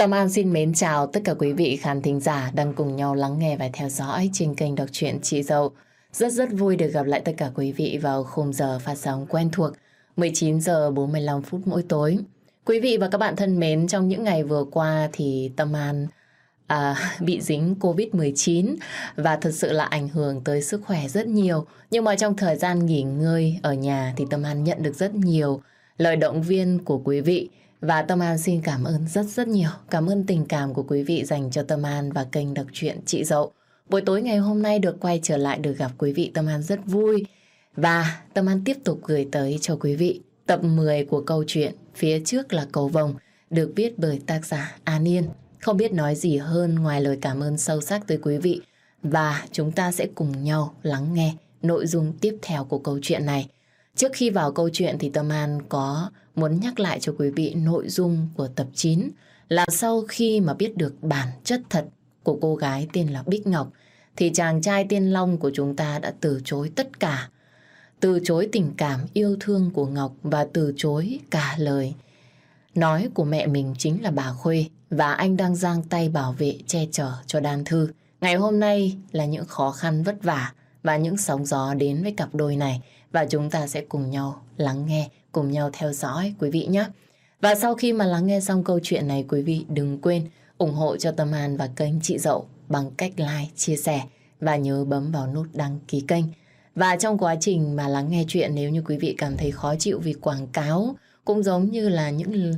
Tâm An xin mến chào tất cả quý vị khán thính giả đang cùng nhau lắng nghe và theo dõi trên kênh đọc truyện Chị Dậu. Rất rất vui được gặp lại tất cả quý vị vào khung giờ phát sóng quen thuộc 19 giờ 45 phút mỗi tối. Quý vị và các bạn thân mến, trong những ngày vừa qua thì Tâm An à, bị dính Covid-19 và thật sự là ảnh hưởng tới sức khỏe rất nhiều. Nhưng mà trong thời gian nghỉ ngơi ở nhà thì Tâm An nhận được rất nhiều lời động viên của quý vị. Và Tâm An xin cảm ơn rất rất nhiều. Cảm ơn tình cảm của quý vị dành cho Tâm An và kênh đọc truyện Chị Dậu. Buổi tối ngày hôm nay được quay trở lại được gặp quý vị Tâm An rất vui. Và Tâm An tiếp tục gửi tới cho quý vị tập 10 của câu chuyện Phía trước là cầu vồng, được viết bởi tác giả An Yên. Không biết nói gì hơn ngoài lời cảm ơn sâu sắc tới quý vị và chúng ta sẽ cùng nhau lắng nghe nội dung tiếp theo của câu chuyện này. Trước khi vào câu chuyện thì Tâm An có muốn nhắc lại cho quý vị nội dung của tập 9 là sau khi mà biết được bản chất thật của cô gái tên là Bích Ngọc, thì chàng trai tiên long của chúng ta đã từ chối tất cả. Từ chối tình cảm yêu thương của Ngọc và từ chối cả lời. Nói của mẹ mình chính là bà Khuê và anh đang giang tay bảo vệ, che chở cho Đan Thư. Ngày hôm nay là những khó khăn vất vả và những sóng gió đến với cặp đôi này và chúng ta sẽ cùng nhau lắng nghe, cùng nhau theo dõi quý vị nhé. Và sau khi mà lắng nghe xong câu chuyện này quý vị đừng quên ủng hộ cho Tâm An và kênh Chị Dậu bằng cách like, chia sẻ và nhớ bấm vào nút đăng ký kênh. Và trong quá trình mà lắng nghe chuyện nếu như quý vị cảm thấy khó chịu vì quảng cáo cũng giống như là những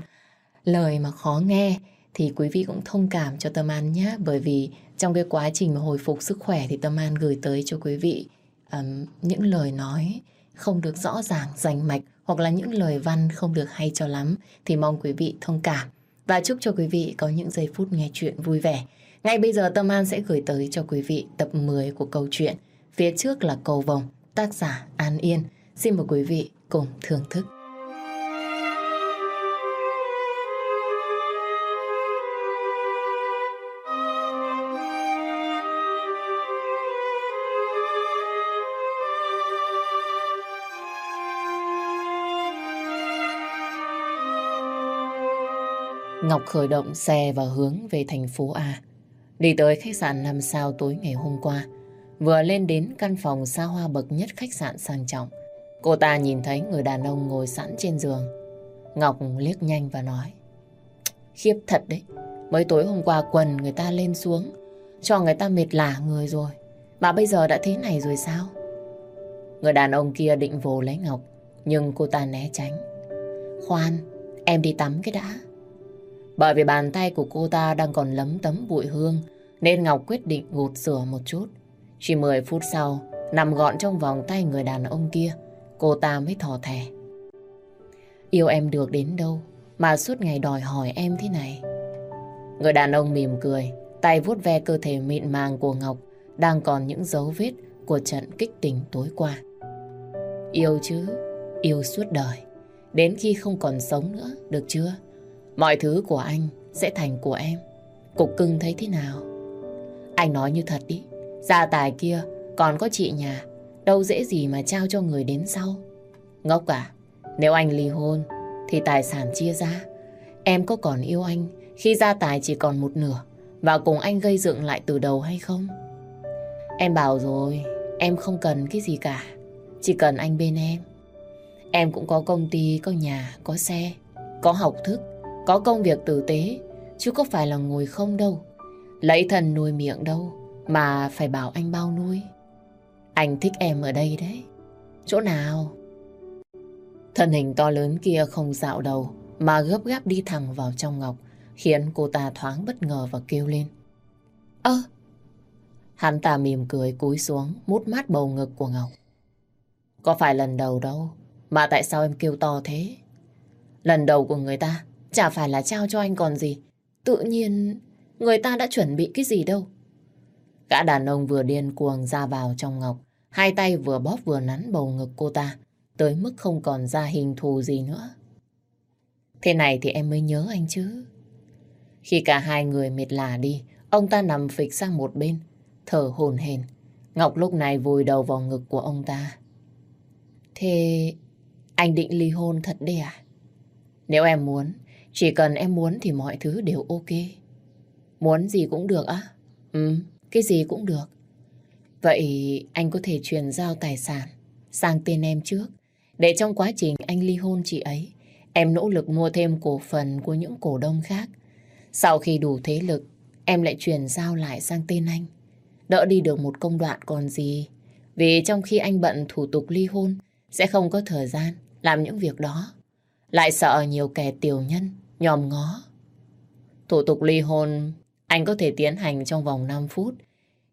lời mà khó nghe thì quý vị cũng thông cảm cho Tâm An nhé bởi vì trong cái quá trình mà hồi phục sức khỏe thì Tâm An gửi tới cho quý vị um, những lời nói không được rõ ràng, rành mạch hoặc là những lời văn không được hay cho lắm thì mong quý vị thông cảm và chúc cho quý vị có những giây phút nghe chuyện vui vẻ. Ngay bây giờ Tâm An sẽ gửi tới cho quý vị tập 10 của câu chuyện Phía trước là cầu vồng, tác giả An Yên. Xin mời quý vị cùng thưởng thức. Ngọc khởi động xe và hướng về thành phố A. Đi tới khách sạn 5 sao tối ngày hôm qua. Vừa lên đến căn phòng xa hoa bậc nhất khách sạn sang trọng. Cô ta nhìn thấy người đàn ông ngồi sẵn trên giường. Ngọc liếc nhanh và nói. Khiếp thật đấy. Mới tối hôm qua quần người ta lên xuống. Cho người ta mệt lả người rồi. Mà bây giờ đã thế này rồi sao? Người đàn ông kia định vồ lấy Ngọc. Nhưng cô ta né tránh. Khoan, em đi tắm cái đã. Bởi vì bàn tay của cô ta đang còn lấm tấm bụi hương, nên Ngọc quyết định gột rửa một chút. Chỉ 10 phút sau, nằm gọn trong vòng tay người đàn ông kia, cô ta mới thò thẻ. Yêu em được đến đâu mà suốt ngày đòi hỏi em thế này? Người đàn ông mỉm cười, tay vuốt ve cơ thể mịn màng của Ngọc, đang còn những dấu vết của trận kích tình tối qua. Yêu chứ, yêu suốt đời, đến khi không còn sống nữa, được chưa? Mọi thứ của anh sẽ thành của em. Cục cưng thấy thế nào? Anh nói như thật đi. Gia tài kia còn có chị nhà. Đâu dễ gì mà trao cho người đến sau. Ngốc à? Nếu anh ly hôn thì tài sản chia ra. Em có còn yêu anh khi gia tài chỉ còn một nửa và cùng anh gây dựng lại từ đầu hay không? Em bảo rồi, em không cần cái gì cả. Chỉ cần anh bên em. Em cũng có công ty, có nhà, có xe, có học thức có công việc tử tế, chứ có phải là ngồi không đâu. Lấy thần nuôi miệng đâu, mà phải bảo anh bao nuôi. Anh thích em ở đây đấy. Chỗ nào? Thân hình to lớn kia không dạo đầu, mà gấp gáp đi thẳng vào trong Ngọc, khiến cô ta thoáng bất ngờ và kêu lên. Ơ! Hắn ta mỉm cười cúi xuống, mút mát bầu ngực của Ngọc. Có phải lần đầu đâu, mà tại sao em kêu to thế? Lần đầu của người ta Chả phải là trao cho anh còn gì. Tự nhiên người ta đã chuẩn bị cái gì đâu. Gã đàn ông vừa điên cuồng ra vào trong Ngọc. Hai tay vừa bóp vừa nắn bầu ngực cô ta. Tới mức không còn ra hình thù gì nữa. Thế này thì em mới nhớ anh chứ. Khi cả hai người mệt lả đi, ông ta nằm phịch sang một bên, thở hổn hển. Ngọc lúc này vùi đầu vào ngực của ông ta. Thế anh định ly hôn thật đấy à? Nếu em muốn, chỉ cần em muốn thì mọi thứ đều ok. Muốn gì cũng được á? Ừ, cái gì cũng được. Vậy anh có thể truyền giao tài sản sang tên em trước. Để trong quá trình anh ly hôn chị ấy, em nỗ lực mua thêm cổ phần của những cổ đông khác. Sau khi đủ thế lực, em lại truyền giao lại sang tên anh. Đỡ đi được một công đoạn còn gì. Vì trong khi anh bận thủ tục ly hôn, sẽ không có thời gian làm những việc đó. Lại sợ nhiều kẻ tiểu nhân, nhòm ngó. Thủ tục ly hôn anh có thể tiến hành trong vòng 5 phút.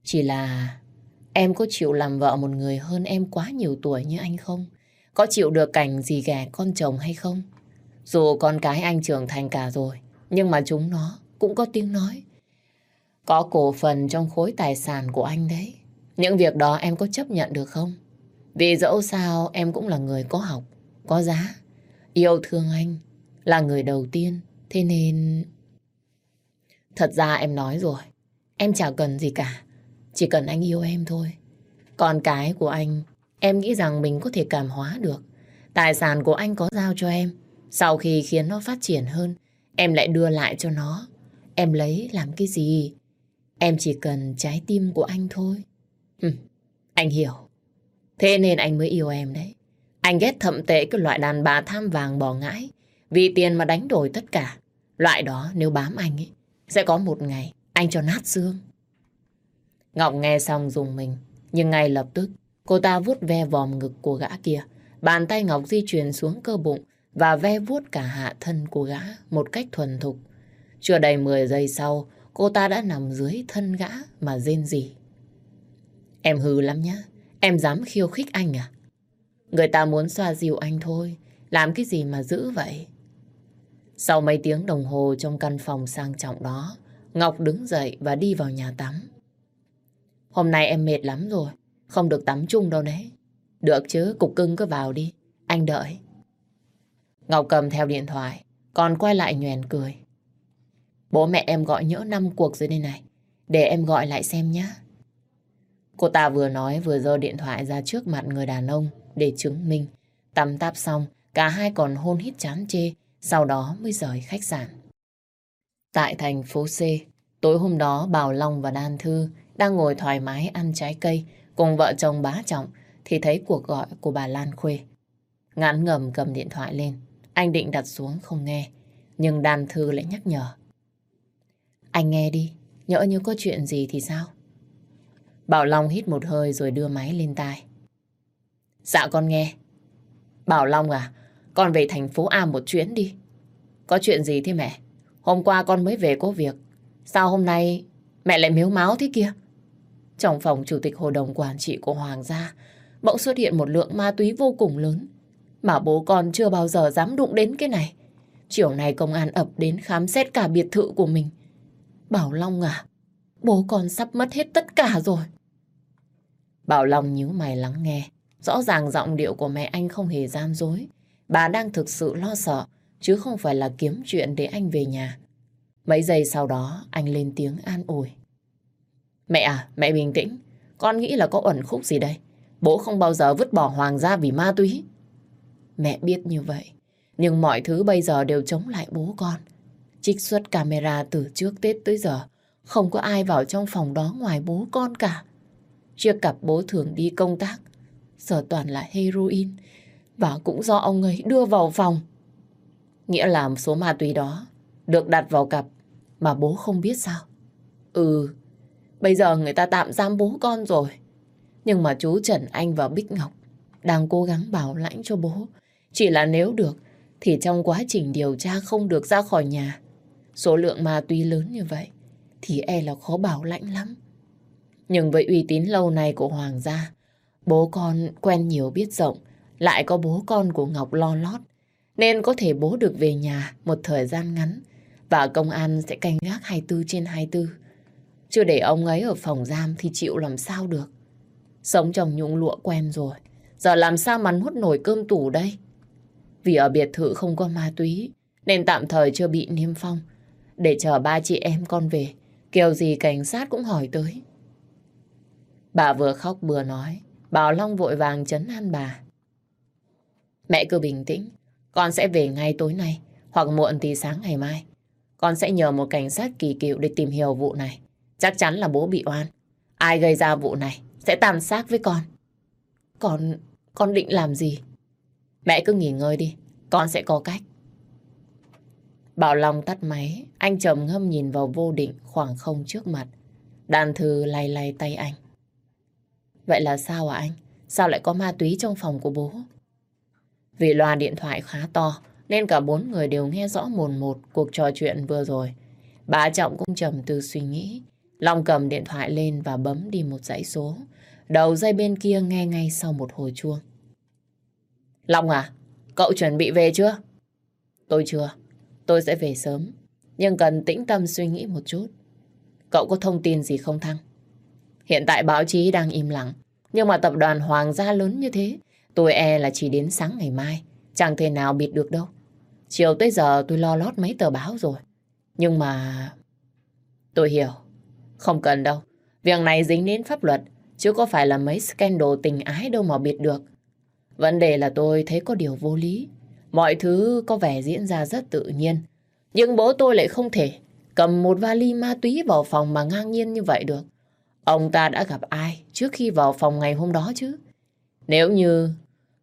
Chỉ là em có chịu làm vợ một người hơn em quá nhiều tuổi như anh không? Có chịu được cảnh gì ghẻ con chồng hay không? Dù con cái anh trưởng thành cả rồi, nhưng mà chúng nó cũng có tiếng nói. Có cổ phần trong khối tài sản của anh đấy. Những việc đó em có chấp nhận được không? Vì dẫu sao em cũng là người có học, có giá. Yêu thương anh là người đầu tiên, thế nên... Thật ra em nói rồi, em chả cần gì cả. Chỉ cần anh yêu em thôi. Còn cái của anh, em nghĩ rằng mình có thể cảm hóa được. Tài sản của anh có giao cho em. Sau khi khiến nó phát triển hơn, em lại đưa lại cho nó. Em lấy làm cái gì? Em chỉ cần trái tim của anh thôi. Ừ, anh hiểu. Thế nên anh mới yêu em đấy. Anh ghét thậm tệ cái loại đàn bà tham vàng bỏ ngãi. Vì tiền mà đánh đổi tất cả. Loại đó nếu bám anh ấy, sẽ có một ngày anh cho nát xương. Ngọc nghe xong dùng mình, nhưng ngay lập tức cô ta vuốt ve vòm ngực của gã kia. Bàn tay Ngọc di chuyển xuống cơ bụng và ve vuốt cả hạ thân của gã một cách thuần thục. Chưa đầy 10 giây sau, cô ta đã nằm dưới thân gã mà rên rỉ. Em hư lắm nhá, em dám khiêu khích anh à? Người ta muốn xoa dịu anh thôi, làm cái gì mà giữ vậy? Sau mấy tiếng đồng hồ trong căn phòng sang trọng đó, Ngọc đứng dậy và đi vào nhà tắm. Hôm nay em mệt lắm rồi, không được tắm chung đâu đấy. Được chứ, cục cưng cứ vào đi, anh đợi. Ngọc cầm theo điện thoại, còn quay lại nhoèn cười. Bố mẹ em gọi nhỡ năm cuộc rồi đây này, để em gọi lại xem nhé. Cô ta vừa nói vừa giơ điện thoại ra trước mặt người đàn ông để chứng minh. Tắm táp xong, cả hai còn hôn hít chán chê, sau đó mới rời khách sạn. Tại thành phố C, tối hôm đó Bảo Long và Đan Thư đang ngồi thoải mái ăn trái cây cùng vợ chồng bá trọng thì thấy cuộc gọi của bà Lan Khuê. Ngắn ngầm cầm điện thoại lên, anh định đặt xuống không nghe, nhưng Đan Thư lại nhắc nhở. Anh nghe đi, nhỡ như có chuyện gì thì sao? Bảo Long hít một hơi rồi đưa máy lên tai. Dạ con nghe. Bảo Long à, con về thành phố A một chuyến đi. Có chuyện gì thế mẹ? Hôm qua con mới về có việc. Sao hôm nay mẹ lại miếu máu thế kia? Trong phòng chủ tịch hội đồng quản trị của Hoàng gia, bỗng xuất hiện một lượng ma túy vô cùng lớn. Mà bố con chưa bao giờ dám đụng đến cái này. Chiều nay công an ập đến khám xét cả biệt thự của mình. Bảo Long à, bố con sắp mất hết tất cả rồi. Bảo Long nhíu mày lắng nghe. Rõ ràng giọng điệu của mẹ anh không hề gian dối. Bà đang thực sự lo sợ, chứ không phải là kiếm chuyện để anh về nhà. Mấy giây sau đó, anh lên tiếng an ủi. Mẹ à, mẹ bình tĩnh. Con nghĩ là có ẩn khúc gì đây. Bố không bao giờ vứt bỏ Hoàng gia vì ma túy. Mẹ biết như vậy. Nhưng mọi thứ bây giờ đều chống lại bố con. Trích xuất camera từ trước Tết tới giờ. Không có ai vào trong phòng đó ngoài bố con cả. Chiếc cặp bố thường đi công tác. Giờ toàn là heroin. Và cũng do ông ấy đưa vào phòng. Nghĩa là số ma túy đó được đặt vào cặp mà bố không biết sao. Ừ, bây giờ người ta tạm giam bố con rồi. Nhưng mà chú Trần Anh và Bích Ngọc đang cố gắng bảo lãnh cho bố. Chỉ là nếu được thì trong quá trình điều tra không được ra khỏi nhà. Số lượng ma túy lớn như vậy thì e là khó bảo lãnh lắm. Nhưng với uy tín lâu nay của Hoàng gia, bố con quen nhiều biết rộng, lại có bố con của Ngọc lo lót, nên có thể bố được về nhà một thời gian ngắn và công an sẽ canh gác 24 trên 24. Chưa để ông ấy ở phòng giam thì chịu làm sao được. Sống trong nhung lụa quen rồi, giờ làm sao mà nuốt nổi cơm tủ đây? Vì ở biệt thự không có ma túy, nên tạm thời chưa bị niêm phong. Để chờ ba chị em con về, kiểu gì cảnh sát cũng hỏi tới. Bà vừa khóc vừa nói, Bảo Long vội vàng chấn an bà. Mẹ cứ bình tĩnh, con sẽ về ngay tối nay, Hoặc muộn thì sáng ngày mai. Con sẽ nhờ một cảnh sát kỳ cựu để tìm hiểu vụ này. Chắc chắn là bố bị oan. Ai gây ra vụ này sẽ tàn sát với con. Con... con định làm gì? Mẹ cứ nghỉ ngơi đi. Con sẽ có cách. Bảo Long tắt máy. Anh trầm ngâm nhìn vào vô định khoảng không trước mặt. Đàn thư lay lay tay anh. Vậy là sao à anh? Sao lại có ma túy trong phòng của bố? Vì loa điện thoại khá to, nên cả bốn người đều nghe rõ mồn một cuộc trò chuyện vừa rồi. Bà Trọng cũng trầm tư suy nghĩ. Long cầm điện thoại lên và bấm đi một dãy số. Đầu dây bên kia nghe ngay sau một hồi chuông. Long à, cậu chuẩn bị về chưa? Tôi chưa, tôi sẽ về sớm. Nhưng cần tĩnh tâm suy nghĩ một chút. Cậu có thông tin gì không Thăng? Hiện tại báo chí đang im lặng. Nhưng mà tập đoàn Hoàng gia lớn như thế, tôi e là chỉ đến sáng ngày mai. Chẳng thể nào bịt được đâu. Chiều tới giờ tôi lo lót mấy tờ báo rồi. Nhưng mà... Tôi hiểu. Không cần đâu. Việc này dính đến pháp luật, chứ có phải là mấy scandal tình ái đâu mà bịt được. Vấn đề là tôi thấy có điều vô lý. Mọi thứ có vẻ diễn ra rất tự nhiên. Nhưng bố tôi lại không thể cầm một vali ma túy vào phòng mà ngang nhiên như vậy được. Ông ta đã gặp ai trước khi vào phòng ngày hôm đó chứ? Nếu như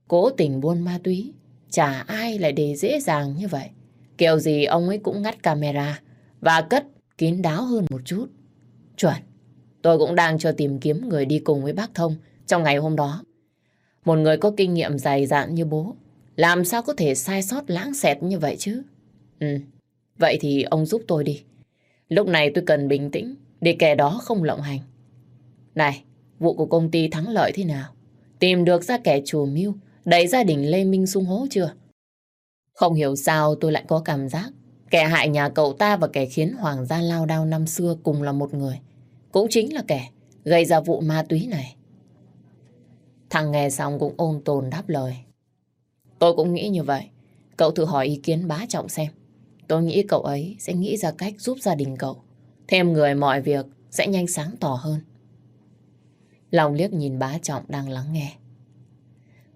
cố tình buôn ma túy, chả ai lại để dễ dàng như vậy. Kiểu gì ông ấy cũng ngắt camera và cất kín đáo hơn một chút. Chuẩn, tôi cũng đang cho tìm kiếm người đi cùng với bác Thông trong ngày hôm đó. Một người có kinh nghiệm dày dạn như bố, làm sao có thể sai sót lãng xẹt như vậy chứ? Ừ, vậy thì ông giúp tôi đi. Lúc này tôi cần bình tĩnh để kẻ đó không lộng hành. Này, vụ của công ty thắng lợi thế nào? Tìm được ra kẻ chủ mưu, đẩy gia đình Lê Minh sung hố chưa? Không hiểu sao tôi lại có cảm giác kẻ hại nhà cậu ta và kẻ khiến Hoàng gia lao đao năm xưa cùng là một người. Cũng chính là kẻ gây ra vụ ma túy này. Thằng nghe xong cũng ôn tồn đáp lời. Tôi cũng nghĩ như vậy. Cậu thử hỏi ý kiến bá trọng xem. Tôi nghĩ cậu ấy sẽ nghĩ ra cách giúp gia đình cậu. Thêm người mọi việc sẽ nhanh sáng tỏ hơn. Lòng liếc nhìn bá trọng đang lắng nghe.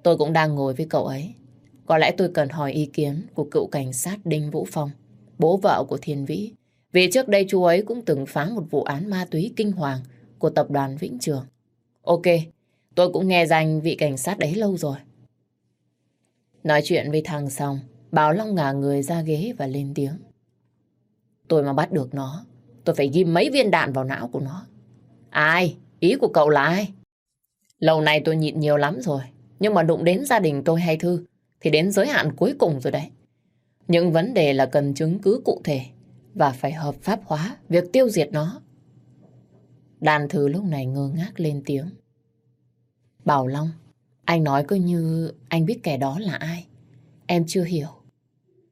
Tôi cũng đang ngồi với cậu ấy. Có lẽ tôi cần hỏi ý kiến của cựu cảnh sát Đinh Vũ Phong, bố vợ của Thiên Vĩ. Vì trước đây chú ấy cũng từng phá một vụ án ma túy kinh hoàng của tập đoàn Vĩnh Trường. Ok, tôi cũng nghe danh vị cảnh sát đấy lâu rồi. Nói chuyện với thằng xong, Bảo Long ngả người ra ghế và lên tiếng. Tôi mà bắt được nó, tôi phải ghi mấy viên đạn vào não của nó. Ai? Ý của cậu là ai? Lâu nay tôi nhịn nhiều lắm rồi. Nhưng mà đụng đến gia đình tôi hay Thư thì đến giới hạn cuối cùng rồi đấy. Những vấn đề là cần chứng cứ cụ thể và phải hợp pháp hóa việc tiêu diệt nó. Đàn Thư lúc này ngơ ngác lên tiếng. Bảo Long, anh nói cứ như anh biết kẻ đó là ai. Em chưa hiểu.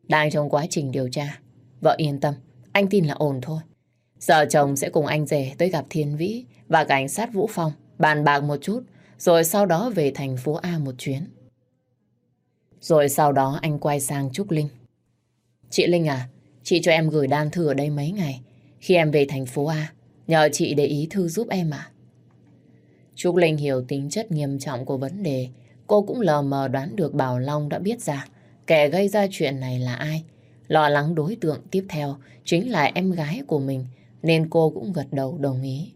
Đang trong quá trình điều tra. Vợ yên tâm, anh tin là ổn thôi. Giờ chồng sẽ cùng anh rể tới gặp Thiên Vĩ và cảnh sát Vũ Phong bàn bạc một chút, rồi sau đó về thành phố A một chuyến. Rồi sau đó anh quay sang Trúc Linh. Chị Linh à, chị cho em gửi đan thư ở đây mấy ngày. Khi em về thành phố A, nhờ chị để ý thư giúp em à. Trúc Linh hiểu tính chất nghiêm trọng của vấn đề. Cô cũng lờ mờ đoán được Bảo Long đã biết ra kẻ gây ra chuyện này là ai. Lo lắng đối tượng tiếp theo chính là em gái của mình, nên cô cũng gật đầu đồng ý.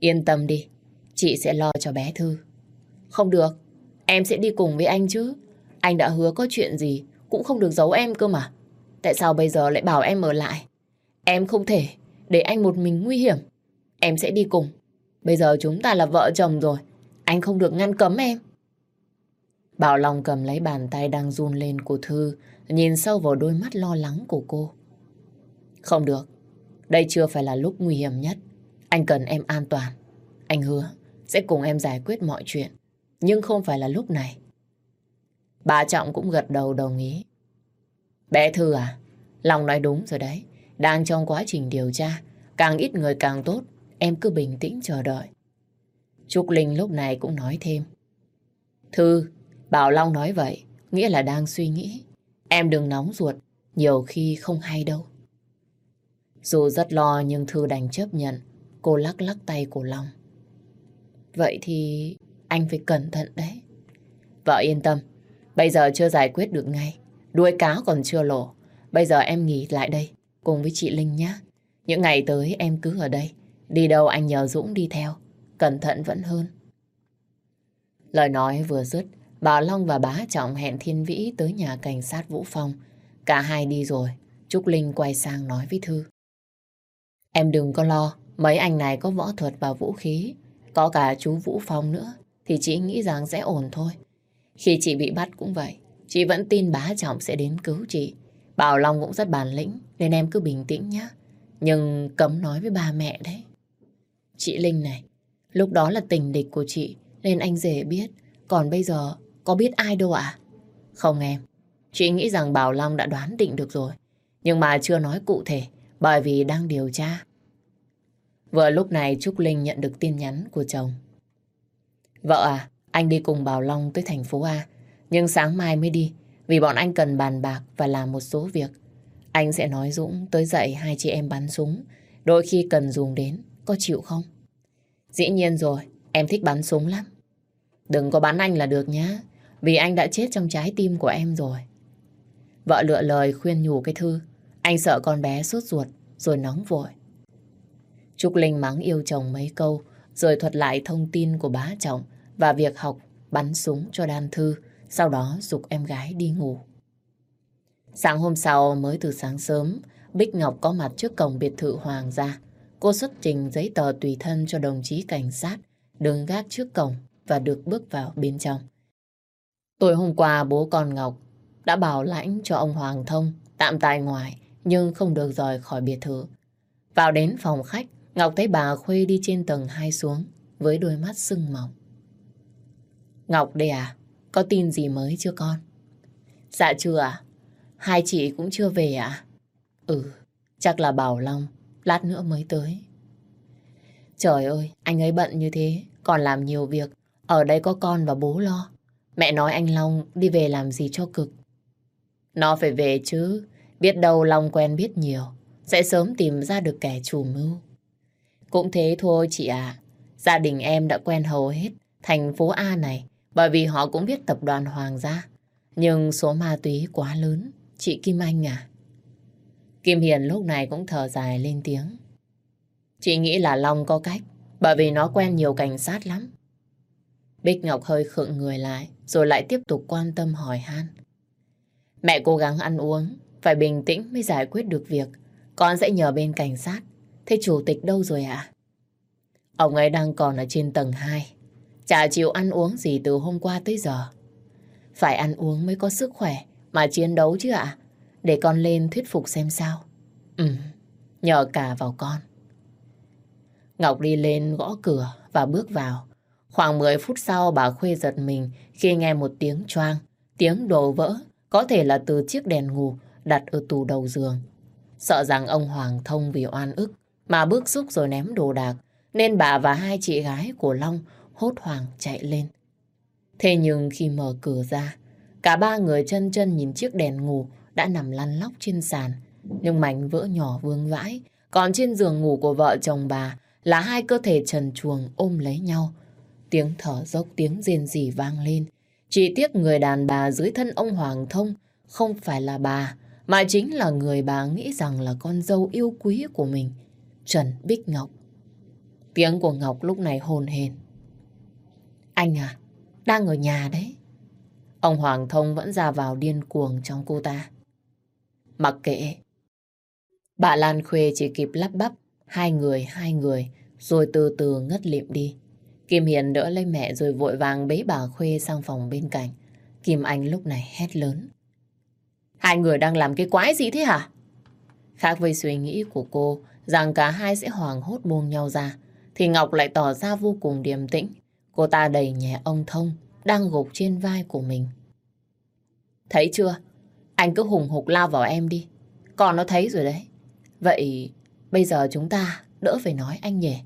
Yên tâm đi, chị sẽ lo cho bé Thư. Không được, em sẽ đi cùng với anh chứ. Anh đã hứa có chuyện gì cũng không được giấu em cơ mà. Tại sao bây giờ lại bảo em ở lại? Em không thể để anh một mình nguy hiểm. Em sẽ đi cùng. Bây giờ chúng ta là vợ chồng rồi. Anh không được ngăn cấm em. Bảo Long cầm lấy bàn tay đang run lên của Thư, nhìn sâu vào đôi mắt lo lắng của cô. Không được, đây chưa phải là lúc nguy hiểm nhất. Anh cần em an toàn. Anh hứa sẽ cùng em giải quyết mọi chuyện. Nhưng không phải là lúc này. Bà Trọng cũng gật đầu đồng ý. Bé Thư à, lòng nói đúng rồi đấy. Đang trong quá trình điều tra. Càng ít người càng tốt. Em cứ bình tĩnh chờ đợi. Trúc Linh lúc này cũng nói thêm. Thư, Bảo Long nói vậy, nghĩa là đang suy nghĩ. Em đừng nóng ruột, nhiều khi không hay đâu. Dù rất lo nhưng Thư đành chấp nhận. Cô lắc lắc tay của Long. Vậy thì anh phải cẩn thận đấy. Vợ yên tâm, bây giờ chưa giải quyết được ngay. đuôi cá còn chưa lổ. Bây giờ em nghỉ lại đây, cùng với chị Linh nhé. Những ngày tới em cứ ở đây. Đi đâu anh nhờ Dũng đi theo. Cẩn thận vẫn hơn. Lời nói vừa dứt, bà Long và bá Trọng hẹn Thiên Vĩ tới nhà cảnh sát Vũ Phong. Cả hai đi rồi, Trúc Linh quay sang nói với Thư. Em đừng có lo, mấy anh này có võ thuật và vũ khí, có cả chú Vũ Phong nữa, thì chị nghĩ rằng sẽ ổn thôi. Khi chị bị bắt cũng vậy, chị vẫn tin bá Trọng sẽ đến cứu chị. Bảo Long cũng rất bản lĩnh, nên em cứ bình tĩnh nhé. Nhưng cấm nói với ba mẹ đấy. Chị Linh này, lúc đó là tình địch của chị, nên anh dễ biết. Còn bây giờ, có biết ai đâu ạ? Không em, chị nghĩ rằng Bảo Long đã đoán định được rồi. Nhưng mà chưa nói cụ thể, bởi vì đang điều tra. Vừa lúc này Trúc Linh nhận được tin nhắn của chồng. Vợ à, anh đi cùng Bảo Long tới thành phố A. Nhưng sáng mai mới đi, vì bọn anh cần bàn bạc và làm một số việc. Anh sẽ nói Dũng tới dạy hai chị em bắn súng. Đôi khi cần dùng đến, có chịu không? Dĩ nhiên rồi, em thích bắn súng lắm. Đừng có bắn anh là được nhá, vì anh đã chết trong trái tim của em rồi. Vợ lựa lời khuyên nhủ cái Thư. Anh sợ con bé sốt ruột, rồi nóng vội. Trúc Linh mắng yêu chồng mấy câu, rồi thuật lại thông tin của bá chồng và việc học bắn súng cho Đan Thư, sau đó dục em gái đi ngủ. Sáng hôm sau, mới từ sáng sớm, Bích Ngọc có mặt trước cổng biệt thự Hoàng gia. Cô xuất trình giấy tờ tùy thân cho đồng chí cảnh sát, đứng gác trước cổng và được bước vào bên trong. Tối hôm qua bố con Ngọc đã bảo lãnh cho ông Hoàng Thông tạm tại ngoài nhưng không được rời khỏi biệt thự. Vào đến phòng khách, Ngọc thấy bà Khuê đi trên tầng 2 xuống với đôi mắt sưng mỏng. Ngọc đây à, có tin gì mới chưa con? Dạ chưa à, hai chị cũng chưa về à? Ừ, chắc là Bảo Long, lát nữa mới tới. Trời ơi, anh ấy bận như thế, còn làm nhiều việc. Ở đây có con và bố lo. Mẹ nói anh Long đi về làm gì cho cực. Nó phải về chứ, biết đâu Long quen biết nhiều, sẽ sớm tìm ra được kẻ chủ mưu. Cũng thế thôi chị à, gia đình em đã quen hầu hết thành phố A này bởi vì họ cũng biết tập đoàn Hoàng gia. Nhưng số ma túy quá lớn, chị Kim Anh à. Kim Hiền lúc này cũng thở dài lên tiếng. Chị nghĩ là Long có cách, bởi vì nó quen nhiều cảnh sát lắm. Bích Ngọc hơi khựng người lại, rồi lại tiếp tục quan tâm hỏi han. Mẹ cố gắng ăn uống, phải bình tĩnh mới giải quyết được việc. Con sẽ nhờ bên cảnh sát. Thế chủ tịch đâu rồi ạ? Ông ấy đang còn ở trên tầng 2. Chả chịu ăn uống gì từ hôm qua tới giờ. Phải ăn uống mới có sức khỏe mà chiến đấu chứ ạ. Để con lên thuyết phục xem sao. Ừ, nhờ cả vào con. Ngọc đi lên gõ cửa và bước vào. Khoảng 10 phút sau bà Khuê giật mình khi nghe một tiếng choang, tiếng đồ vỡ, có thể là từ chiếc đèn ngủ đặt ở tủ đầu giường. Sợ rằng ông Hoàng thông vì oan ức mà bước xúc rồi ném đồ đạc, nên bà và hai chị gái của Long hốt hoảng chạy lên. Thế nhưng khi mở cửa ra, cả ba người chân chân nhìn chiếc đèn ngủ đã nằm lăn lóc trên sàn, nhưng mảnh vỡ nhỏ vương vãi, còn trên giường ngủ của vợ chồng bà là hai cơ thể trần truồng ôm lấy nhau. Tiếng thở dốc, tiếng rên rỉ vang lên. Chỉ tiếc người đàn bà dưới thân ông Hoàng Thông không phải là bà, mà chính là người bà nghĩ rằng là con dâu yêu quý của mình, Trần Bích Ngọc. Tiếng của Ngọc lúc này hồn hền. Anh à, đang ở nhà đấy. Ông Hoàng Thông vẫn ra vào điên cuồng trong cô ta. Mặc kệ. Bà Lan Khuê chỉ kịp lắp bắp, hai người, hai người, rồi từ từ ngất lịm đi. Kim Hiền đỡ lấy mẹ rồi vội vàng bế bà Khuê sang phòng bên cạnh. Kim Anh lúc này hét lớn. Hai người đang làm cái quái gì thế hả? Khác với suy nghĩ của cô rằng cả hai sẽ hoàng hốt buông nhau ra, thì Ngọc lại tỏ ra vô cùng điềm tĩnh. Cô ta đẩy nhẹ ông Thông đang gục trên vai của mình. Thấy chưa? Anh cứ hùng hục lao vào em đi. Còn nó thấy rồi đấy. Vậy bây giờ chúng ta đỡ phải nói anh nhỉ?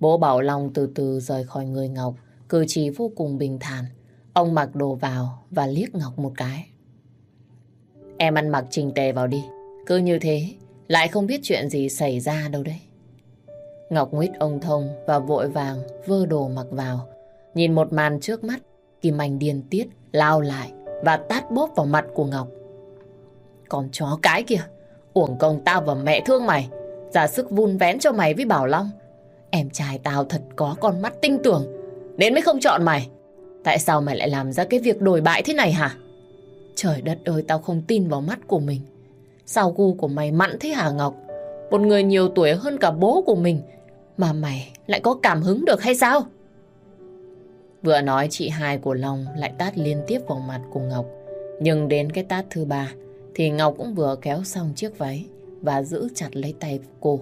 Bố Bảo Long từ từ rời khỏi người Ngọc, cử chỉ vô cùng bình thản. Ông mặc đồ vào và liếc Ngọc một cái. Em ăn mặc trình tề vào đi. Cứ như thế, lại không biết chuyện gì xảy ra đâu đấy. Ngọc nguyết ông thông và vội vàng vơ đồ mặc vào. Nhìn một màn trước mắt, Kim Anh điên tiết, lao lại và tát bóp vào mặt của Ngọc. còn chó cái kìa, uổng công tao và mẹ thương mày, ra sức vun vén cho mày với Bảo Long. Em trai tao thật có con mắt tinh tưởng, nên mới không chọn mày. Tại sao mày lại làm ra cái việc đổi bại thế này hả? Trời đất ơi, tao không tin vào mắt của mình. Sao gu của mày mặn thế hả Ngọc? Một người nhiều tuổi hơn cả bố của mình, mà mày lại có cảm hứng được hay sao? Vừa nói chị hai của Long lại tát liên tiếp vào mặt của Ngọc. Nhưng đến cái tát thứ ba thì Ngọc cũng vừa kéo xong chiếc váy và giữ chặt lấy tay cô.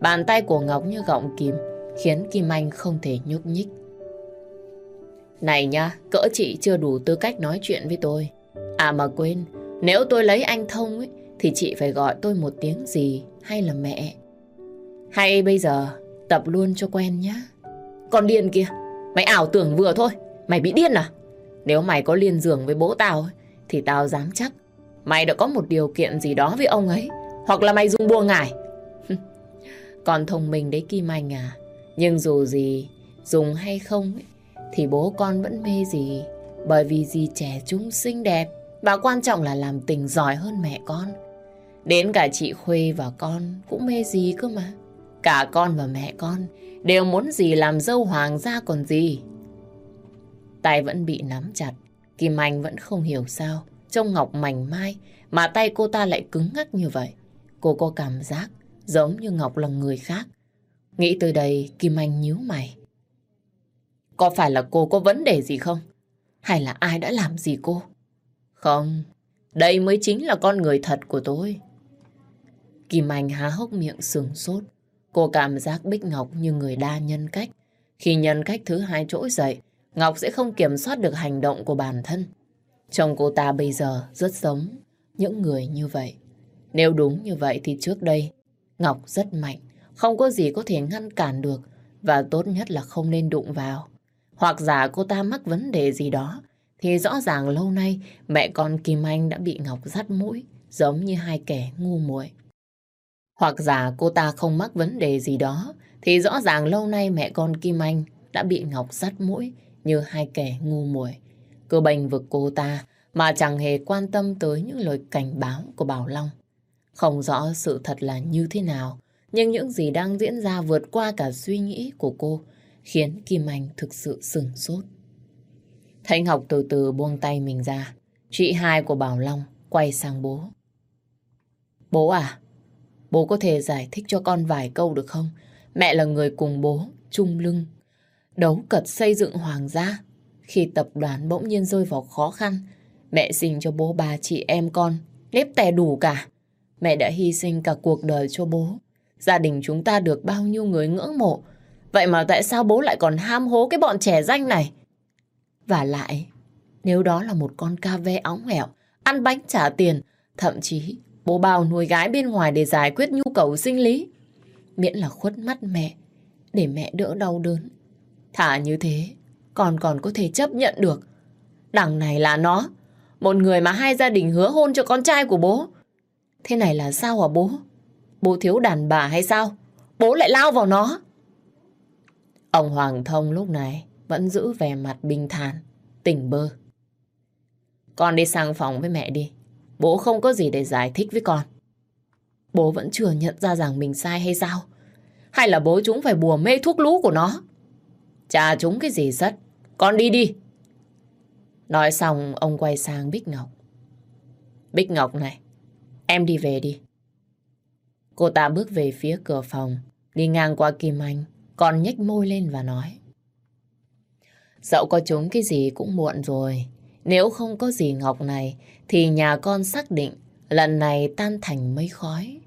Bàn tay của Ngọc như gọng kìm khiến Kim Anh không thể nhúc nhích. Này nha, cỡ chị chưa đủ tư cách nói chuyện với tôi. À mà quên, nếu tôi lấy anh Thông ấy, thì chị phải gọi tôi một tiếng gì hay là mẹ. Hay bây giờ tập luôn cho quen nhá. Còn điên kia, mày ảo tưởng vừa thôi, mày bị điên à? Nếu mày có liên giường với bố tao ấy, thì tao dám chắc mày đã có một điều kiện gì đó với ông ấy. Hoặc là mày dùng bùa ngải. Còn thông minh đấy Kim Anh à. Nhưng dù gì, dùng hay không ấy, thì bố con vẫn mê gì. Bởi vì gì trẻ trung xinh đẹp. Và quan trọng là làm tình giỏi hơn mẹ con. Đến cả chị Khuê và con cũng mê gì cơ mà. Cả con và mẹ con đều muốn gì làm dâu hoàng gia còn gì. Tay vẫn bị nắm chặt. Kim Anh vẫn không hiểu sao. Trông Ngọc mảnh mai mà tay cô ta lại cứng ngắc như vậy. Cô có cảm giác giống như Ngọc là người khác. Nghĩ tới đây Kim Anh nhíu mày. Có phải là cô có vấn đề gì không? Hay là ai đã làm gì cô? Không, đây mới chính là con người thật của tôi. Kim Anh há hốc miệng sừng sốt. Cô cảm giác Bích Ngọc như người đa nhân cách. Khi nhân cách thứ hai trỗi dậy, Ngọc sẽ không kiểm soát được hành động của bản thân. Chồng cô ta bây giờ rất giống những người như vậy. Nếu đúng như vậy thì trước đây Ngọc rất mạnh, không có gì có thể ngăn cản được và tốt nhất là không nên đụng vào. Hoặc giả cô ta mắc vấn đề gì đó thì rõ ràng lâu nay mẹ con Kim Anh đã bị Ngọc dắt mũi giống như hai kẻ ngu muội. Hoặc giả cô ta không mắc vấn đề gì đó thì rõ ràng lâu nay mẹ con Kim Anh đã bị Ngọc dắt mũi như hai kẻ ngu muội. Cứ bành vực cô ta mà chẳng hề quan tâm tới những lời cảnh báo của Bảo Long. Không rõ sự thật là như thế nào, nhưng những gì đang diễn ra vượt qua cả suy nghĩ của cô, khiến Kim Anh thực sự sừng sốt. Thanh Ngọc từ từ buông tay mình ra, chị hai của Bảo Long quay sang bố. Bố à, bố có thể giải thích cho con vài câu được không? Mẹ là người cùng bố, chung lưng, đấu cật xây dựng hoàng gia. Khi tập đoàn bỗng nhiên rơi vào khó khăn, mẹ sinh cho bố bà chị em con, nếp tè đủ cả. Mẹ đã hy sinh cả cuộc đời cho bố. Gia đình chúng ta được bao nhiêu người ngưỡng mộ. Vậy mà tại sao bố lại còn ham hố cái bọn trẻ danh này? Và lại, nếu đó là một con ca ve óng hẻo, ăn bánh trả tiền, thậm chí bố bao nuôi gái bên ngoài để giải quyết nhu cầu sinh lý. Miễn là khuất mắt mẹ, để mẹ đỡ đau đớn. Thả như thế, con còn có thể chấp nhận được. Đằng này là nó, một người mà hai gia đình hứa hôn cho con trai của bố. Thế này là sao hả bố? Bố thiếu đàn bà hay sao? Bố lại lao vào nó. Ông Hoàng Thông lúc này vẫn giữ vẻ mặt bình thản, tỉnh bơ. Con đi sang phòng với mẹ đi. Bố không có gì để giải thích với con. Bố vẫn chưa nhận ra rằng mình sai hay sao? Hay là bố chúng phải bùa mê thuốc lú của nó? Chà chúng cái gì rất. Con đi đi. Nói xong ông quay sang Bích Ngọc. Bích Ngọc này, em đi về đi. Cô ta bước về phía cửa phòng, đi ngang qua Kim Anh, còn nhếch môi lên và nói. Dẫu có chúng cái gì cũng muộn rồi. Nếu không có gì Ngọc này, thì nhà con xác định lần này tan thành mây khói.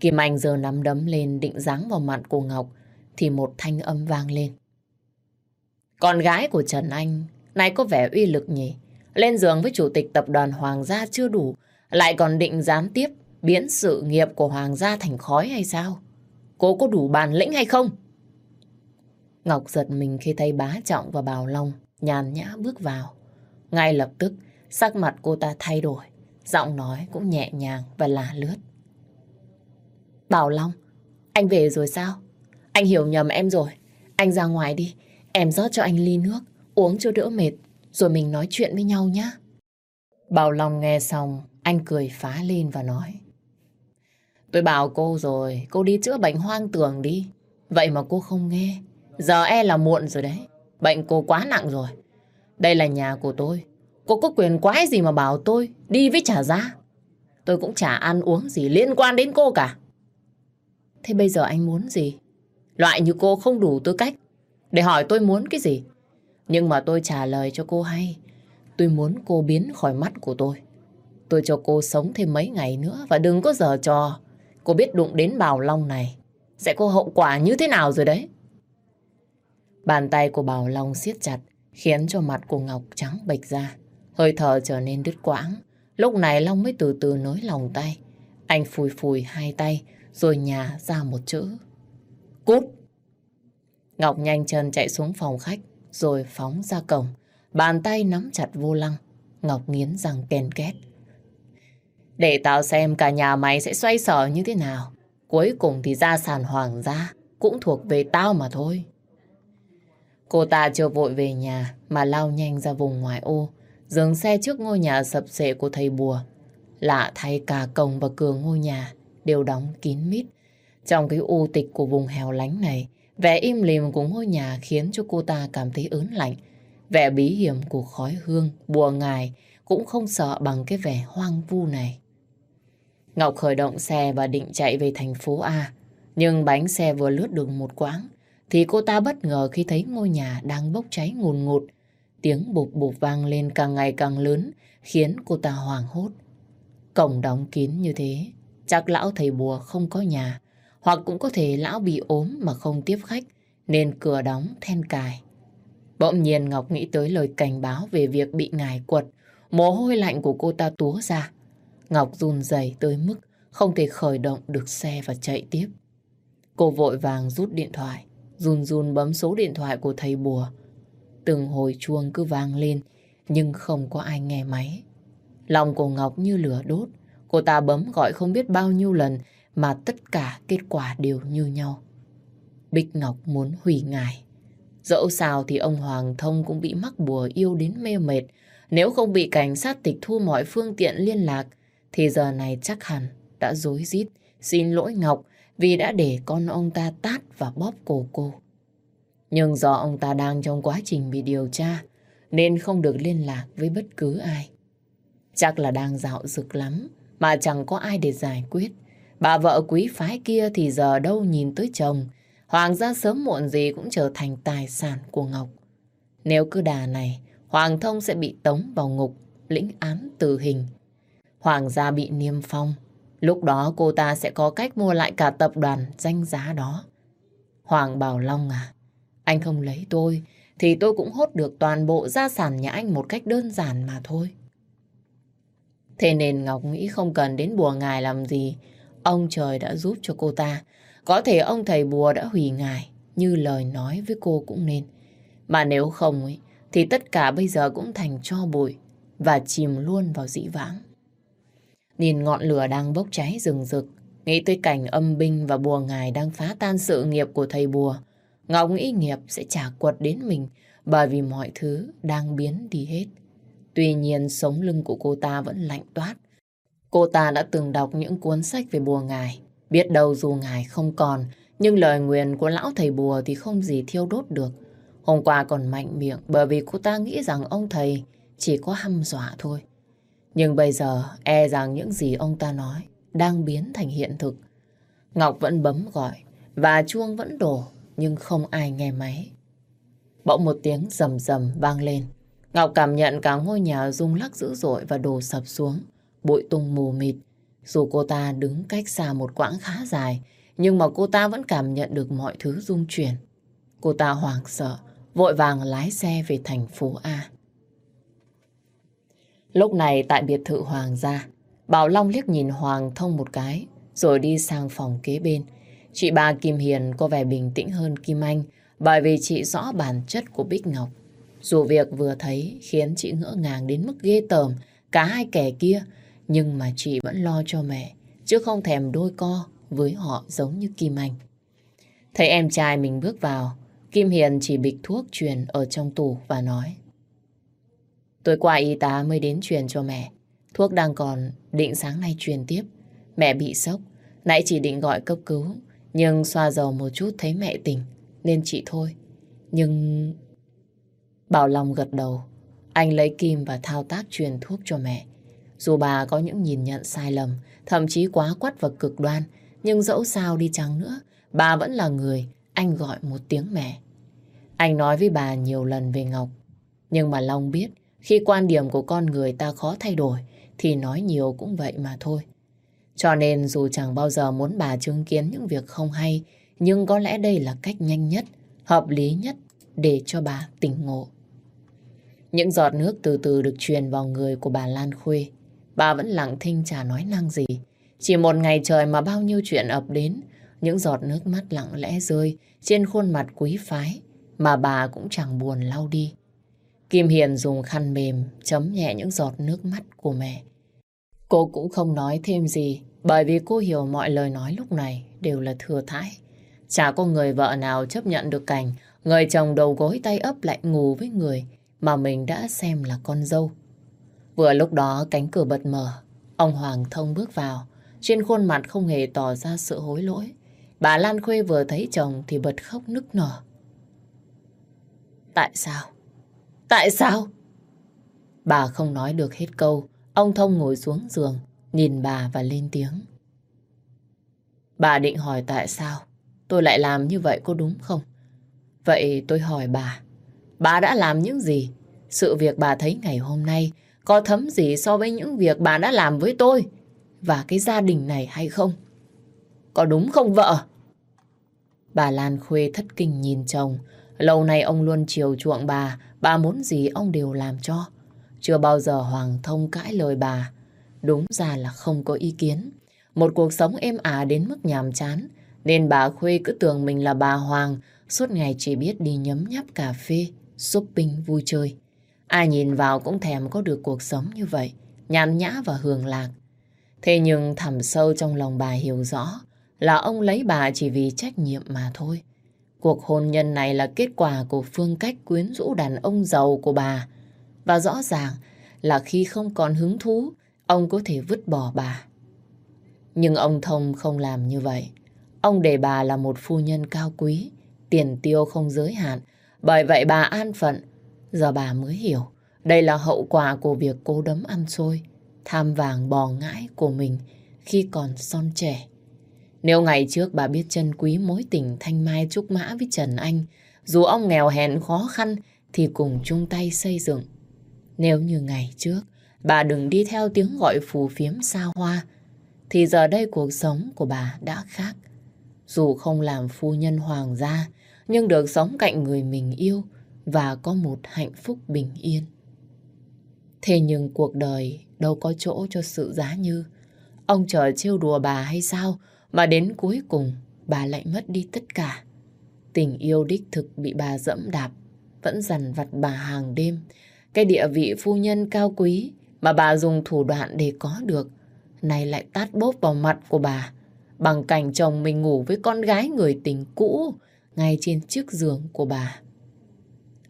Kim Anh giờ nắm đấm lên định giáng vào mặt của Ngọc, thì một thanh âm vang lên. Con gái của Trần Anh này có vẻ uy lực nhỉ. Lên giường với chủ tịch tập đoàn Hoàng gia chưa đủ, lại còn định gián tiếp biến sự nghiệp của Hoàng gia thành khói hay sao? Cô có đủ bản lĩnh hay không? Ngọc giật mình khi thấy bá trọng và Bảo Long nhàn nhã bước vào. Ngay lập tức, sắc mặt cô ta thay đổi, giọng nói cũng nhẹ nhàng và là lướt. Bảo Long, anh về rồi sao? Anh hiểu nhầm em rồi. Anh ra ngoài đi, em rót cho anh ly nước, uống cho đỡ mệt, rồi mình nói chuyện với nhau nhé. Bảo Long nghe xong, anh cười phá lên và nói. Tôi bảo cô rồi, cô đi chữa bệnh hoang tưởng đi. Vậy mà cô không nghe. Giờ e là muộn rồi đấy. Bệnh cô quá nặng rồi. Đây là nhà của tôi. Cô có quyền quái gì mà bảo tôi đi với trả giá. Tôi cũng chả ăn uống gì liên quan đến cô cả. Thế bây giờ anh muốn gì? Loại như cô không đủ tư cách để hỏi tôi muốn cái gì. Nhưng mà tôi trả lời cho cô hay. Tôi muốn cô biến khỏi mắt của tôi. Tôi cho cô sống thêm mấy ngày nữa và đừng có giờ trò. Cô biết đụng đến Bảo Long này sẽ có hậu quả như thế nào rồi đấy. Bàn tay của Bảo Long siết chặt, khiến cho mặt của Ngọc trắng bệch ra. Hơi thở trở nên đứt quãng. Lúc này Long mới từ từ nối lòng tay. Anh phùi phùi hai tay rồi nhà ra một chữ. Cút! Ngọc nhanh chân chạy xuống phòng khách rồi phóng ra cổng. Bàn tay nắm chặt vô lăng. Ngọc nghiến răng ken két. Để tao xem cả nhà mày sẽ xoay sở như thế nào. Cuối cùng thì gia sản hoàng gia cũng thuộc về tao mà thôi. Cô ta chưa vội về nhà mà lao nhanh ra vùng ngoài ô, dừng xe trước ngôi nhà sập sệ của thầy bùa. Lạ thay cả cổng và cửa ngôi nhà đều đóng kín mít. Trong cái u tịch của vùng hẻo lánh này, vẻ im lìm của ngôi nhà khiến cho cô ta cảm thấy ớn lạnh. Vẻ bí hiểm của khói hương, bùa ngài cũng không sợ bằng cái vẻ hoang vu này. Ngọc khởi động xe và định chạy về thành phố A. Nhưng bánh xe vừa lướt được một quãng, thì cô ta bất ngờ khi thấy ngôi nhà đang bốc cháy ngùn ngụt. Tiếng bụp bụp vang lên càng ngày càng lớn, khiến cô ta hoảng hốt. Cổng đóng kín như thế, chắc lão thầy bùa không có nhà, hoặc cũng có thể lão bị ốm mà không tiếp khách, nên cửa đóng then cài. Bỗng nhiên Ngọc nghĩ tới lời cảnh báo về việc bị ngài quật, mồ hôi lạnh của cô ta túa ra. Ngọc run rẩy tới mức không thể khởi động được xe và chạy tiếp. Cô vội vàng rút điện thoại, run run bấm số điện thoại của thầy bùa. Từng hồi chuông cứ vang lên, nhưng không có ai nghe máy. Lòng của Ngọc như lửa đốt, cô ta bấm gọi không biết bao nhiêu lần mà tất cả kết quả đều như nhau. Bích Ngọc muốn hủy ngài. Dẫu sao thì ông Hoàng Thông cũng bị mắc bùa yêu đến mê mệt. Nếu không bị cảnh sát tịch thu mọi phương tiện liên lạc, thì giờ này chắc hẳn đã dối rít xin lỗi Ngọc vì đã để con ông ta tát và bóp cổ cô. Nhưng do ông ta đang trong quá trình bị điều tra nên không được liên lạc với bất cứ ai. Chắc là đang dạo dực lắm mà chẳng có ai để giải quyết. Bà vợ quý phái kia thì giờ đâu nhìn tới chồng. Hoàng gia sớm muộn gì cũng trở thành tài sản của Ngọc. Nếu cứ đà này, Hoàng Thông sẽ bị tống vào ngục, lĩnh án tử hình Hoàng gia bị niêm phong. Lúc đó cô ta sẽ có cách mua lại cả tập đoàn danh giá đó. Hoàng Bảo Long à, anh không lấy tôi thì tôi cũng hốt được toàn bộ gia sản nhà anh một cách đơn giản mà thôi. Thế nên Ngọc nghĩ không cần đến bùa ngài làm gì. Ông trời đã giúp cho cô ta. Có thể ông thầy bùa đã hủy ngài như lời nói với cô cũng nên. Mà nếu không ấy, thì tất cả bây giờ cũng thành cho bụi và chìm luôn vào dĩ vãng. Nhìn ngọn lửa đang bốc cháy rừng rực, nghĩ tới cảnh âm binh và bùa ngài đang phá tan sự nghiệp của thầy bùa. Ngọc nghĩ nghiệp sẽ trả quật đến mình bởi vì mọi thứ đang biến đi hết. Tuy nhiên sống lưng của cô ta vẫn lạnh toát. Cô ta đã từng đọc những cuốn sách về bùa ngài. Biết đâu dù ngài không còn, nhưng lời nguyền của lão thầy bùa thì không gì thiêu đốt được. Hôm qua còn mạnh miệng bởi vì cô ta nghĩ rằng ông thầy chỉ có hăm dọa thôi. Nhưng bây giờ e rằng những gì ông ta nói đang biến thành hiện thực. Ngọc vẫn bấm gọi và chuông vẫn đổ nhưng không ai nghe máy. Bỗng một tiếng rầm rầm vang lên. Ngọc cảm nhận cả ngôi nhà rung lắc dữ dội và đổ sập xuống. Bụi tung mù mịt. Dù cô ta đứng cách xa một quãng khá dài nhưng mà cô ta vẫn cảm nhận được mọi thứ rung chuyển. Cô ta hoảng sợ, vội vàng lái xe về thành phố A. Lúc này tại biệt thự Hoàng gia, Bảo Long liếc nhìn Hoàng thông một cái, rồi đi sang phòng kế bên. Chị bà Kim Hiền có vẻ bình tĩnh hơn Kim Anh, bởi vì chị rõ bản chất của Bích Ngọc. Dù việc vừa thấy khiến chị ngỡ ngàng đến mức ghê tởm cả hai kẻ kia, nhưng mà chị vẫn lo cho mẹ, chứ không thèm đôi co với họ giống như Kim Anh. Thấy em trai mình bước vào, Kim Hiền chỉ bịch thuốc truyền ở trong tủ và nói. Tôi qua y tá mới đến truyền cho mẹ. Thuốc đang còn, định sáng nay truyền tiếp. Mẹ bị sốc, nãy chỉ định gọi cấp cứu, nhưng xoa dầu một chút thấy mẹ tỉnh, nên chị thôi. Nhưng... Bảo Long gật đầu, anh lấy kim và thao tác truyền thuốc cho mẹ. Dù bà có những nhìn nhận sai lầm, thậm chí quá quắt và cực đoan, nhưng dẫu sao đi chăng nữa, bà vẫn là người anh gọi một tiếng mẹ. Anh nói với bà nhiều lần về Ngọc, nhưng mà Long biết khi quan điểm của con người ta khó thay đổi thì nói nhiều cũng vậy mà thôi. Cho nên dù chẳng bao giờ muốn bà chứng kiến những việc không hay, nhưng có lẽ đây là cách nhanh nhất, hợp lý nhất để cho bà tỉnh ngộ. Những giọt nước từ từ được truyền vào người của bà Lan Khuê. Bà vẫn lặng thinh chả nói năng gì. Chỉ một ngày trời mà bao nhiêu chuyện ập đến, những giọt nước mắt lặng lẽ rơi trên khuôn mặt quý phái mà bà cũng chẳng buồn lau đi. Kim Hiền dùng khăn mềm chấm nhẹ những giọt nước mắt của mẹ. Cô cũng không nói thêm gì bởi vì cô hiểu mọi lời nói lúc này đều là thừa thãi. Chả có người vợ nào chấp nhận được cảnh người chồng đầu gối tay ấp lại ngủ với người mà mình đã xem là con dâu. Vừa lúc đó cánh cửa bật mở, ông Hoàng Thông bước vào, trên khuôn mặt không hề tỏ ra sự hối lỗi. Bà Lan Khuê vừa thấy chồng thì bật khóc nức nở. Tại sao? Tại sao? Bà không nói được hết câu, ông Thông ngồi xuống giường, nhìn bà và lên tiếng. Bà định hỏi tại sao tôi lại làm như vậy có đúng không? Vậy tôi hỏi bà, bà đã làm những gì? Sự việc bà thấy ngày hôm nay có thấm gì so với những việc bà đã làm với tôi và cái gia đình này hay không? Có đúng không vợ? Bà Lan Khuê thất kinh nhìn chồng. Lâu nay ông luôn chiều chuộng bà, bà muốn gì ông đều làm cho. Chưa bao giờ Hoàng Thông cãi lời bà. Đúng ra là không có ý kiến. Một cuộc sống êm ả đến mức nhàm chán, nên bà Khuê cứ tưởng mình là bà Hoàng, suốt ngày chỉ biết đi nhấm nháp cà phê, shopping, vui chơi. Ai nhìn vào cũng thèm có được cuộc sống như vậy, nhàn nhã và hưởng lạc. Thế nhưng thẳm sâu trong lòng bà hiểu rõ là ông lấy bà chỉ vì trách nhiệm mà thôi. Cuộc hôn nhân này là kết quả của phương cách quyến rũ đàn ông giàu của bà. Và rõ ràng là khi không còn hứng thú, ông có thể vứt bỏ bà. Nhưng ông Thông không làm như vậy. Ông để bà là một phu nhân cao quý, tiền tiêu không giới hạn. Bởi vậy bà an phận. Giờ bà mới hiểu, đây là hậu quả của việc cố đấm ăn xôi, tham vàng bò ngãi của mình khi còn son trẻ. Nếu ngày trước bà biết chân quý mối tình thanh mai trúc mã với Trần Anh, dù ông nghèo hèn khó khăn thì cùng chung tay xây dựng. Nếu như ngày trước, bà đừng đi theo tiếng gọi phù phiếm xa hoa, thì giờ đây cuộc sống của bà đã khác. Dù không làm phu nhân hoàng gia, nhưng được sống cạnh người mình yêu và có một hạnh phúc bình yên. Thế nhưng cuộc đời đâu có chỗ cho sự giá như. Ông trời trêu đùa bà hay sao mà đến cuối cùng bà lại mất đi tất cả. Tình yêu đích thực bị bà dẫm đạp, vẫn dằn vặt bà hàng đêm. Cái địa vị phu nhân cao quý mà bà dùng thủ đoạn để có được, nay lại tát bốp vào mặt của bà, bằng cảnh chồng mình ngủ với con gái người tình cũ ngay trên chiếc giường của bà.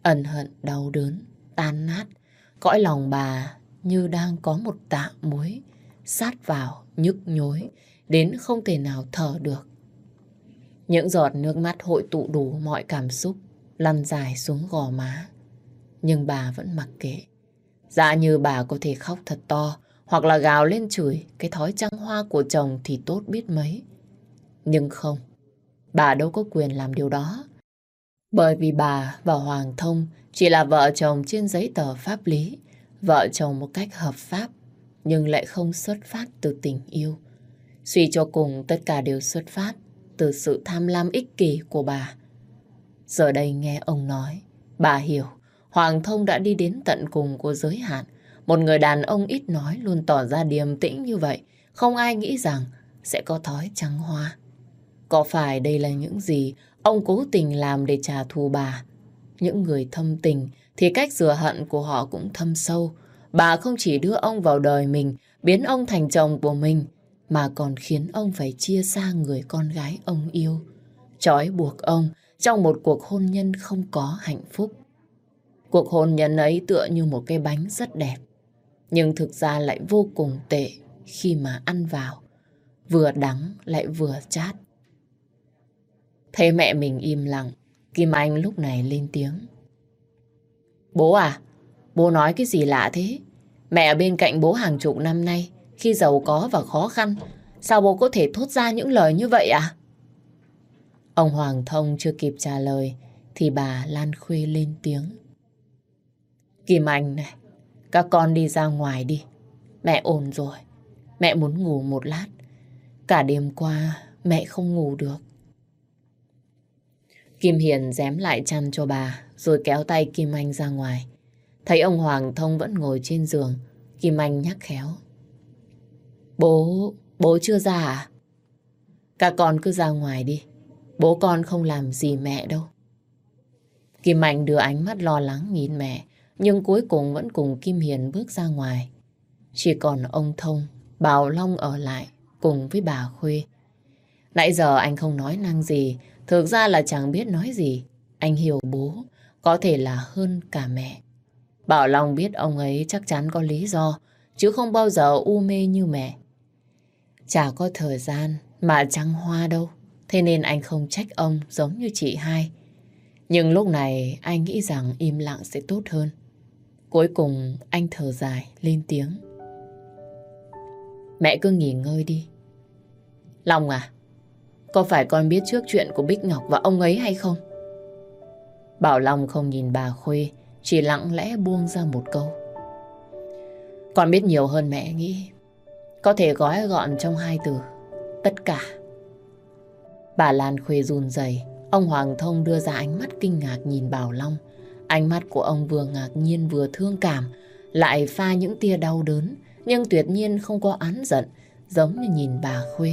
Ẩn hận, đau đớn, tan nát, cõi lòng bà như đang có một tạ muối sát vào, nhức nhối, đến không thể nào thở được. Những giọt nước mắt hội tụ đủ mọi cảm xúc, lăn dài xuống gò má. Nhưng bà vẫn mặc kệ. Dạ như bà có thể khóc thật to, hoặc là gào lên chửi cái thói trăng hoa của chồng thì tốt biết mấy. Nhưng không, bà đâu có quyền làm điều đó. Bởi vì bà và Hoàng Thông chỉ là vợ chồng trên giấy tờ pháp lý, vợ chồng một cách hợp pháp, nhưng lại không xuất phát từ tình yêu. Suy cho cùng tất cả đều xuất phát từ sự tham lam ích kỷ của bà. Giờ đây nghe ông nói, bà hiểu Hoàng Thông đã đi đến tận cùng của giới hạn. Một người đàn ông ít nói luôn tỏ ra điềm tĩnh như vậy. Không ai nghĩ rằng sẽ có thói trắng hoa. Có phải đây là những gì ông cố tình làm để trả thù bà? Những người thâm tình thì cách rửa hận của họ cũng thâm sâu. Bà không chỉ đưa ông vào đời mình, biến ông thành chồng của mình, mà còn khiến ông phải chia xa người con gái ông yêu, trói buộc ông trong một cuộc hôn nhân không có hạnh phúc. Cuộc hôn nhân ấy tựa như một cái bánh rất đẹp, nhưng thực ra lại vô cùng tệ khi mà ăn vào. Vừa đắng lại vừa chát. Thấy mẹ mình im lặng, Kim Anh lúc này lên tiếng. Bố à, bố nói cái gì lạ thế? Mẹ ở bên cạnh bố hàng chục năm nay, khi giàu có và khó khăn, sao bố có thể thốt ra những lời như vậy à? Ông Hoàng Thông chưa kịp trả lời, thì bà Lan Khuê lên tiếng. Kim Anh này, các con đi ra ngoài đi. Mẹ ổn rồi. Mẹ muốn ngủ một lát. Cả đêm qua mẹ không ngủ được. Kim Hiền dém lại chăn cho bà rồi kéo tay Kim Anh ra ngoài. Thấy ông Hoàng Thông vẫn ngồi trên giường, Kim Anh nhắc khéo. Bố, bố chưa ra à? Các con cứ ra ngoài đi. Bố con không làm gì mẹ đâu. Kim Anh đưa ánh mắt lo lắng nhìn mẹ, nhưng cuối cùng vẫn cùng Kim Hiền bước ra ngoài. Chỉ còn ông Thông, Bảo Long ở lại cùng với bà Khuê. Nãy giờ anh không nói năng gì, thực ra là chẳng biết nói gì. Anh hiểu bố, có thể là hơn cả mẹ. Bảo Long biết ông ấy chắc chắn có lý do, chứ không bao giờ u mê như mẹ. Chả có thời gian mà trăng hoa đâu, thế nên anh không trách ông giống như chị hai. Nhưng lúc này anh nghĩ rằng im lặng sẽ tốt hơn. Cuối cùng anh thở dài, lên tiếng. Mẹ cứ nghỉ ngơi đi. Long à, có phải con biết trước chuyện của Bích Ngọc và ông ấy hay không? Bảo Long không nhìn bà Khuê, chỉ lặng lẽ buông ra một câu. Con biết nhiều hơn mẹ nghĩ. Có thể gói gọn trong hai từ. Tất cả. Bà Lan Khuê run rẩy Ông Hoàng Thông đưa ra ánh mắt kinh ngạc nhìn Bảo Long. Ánh mắt của ông vừa ngạc nhiên vừa thương cảm, lại pha những tia đau đớn, nhưng tuyệt nhiên không có án giận, giống như nhìn bà Khuê.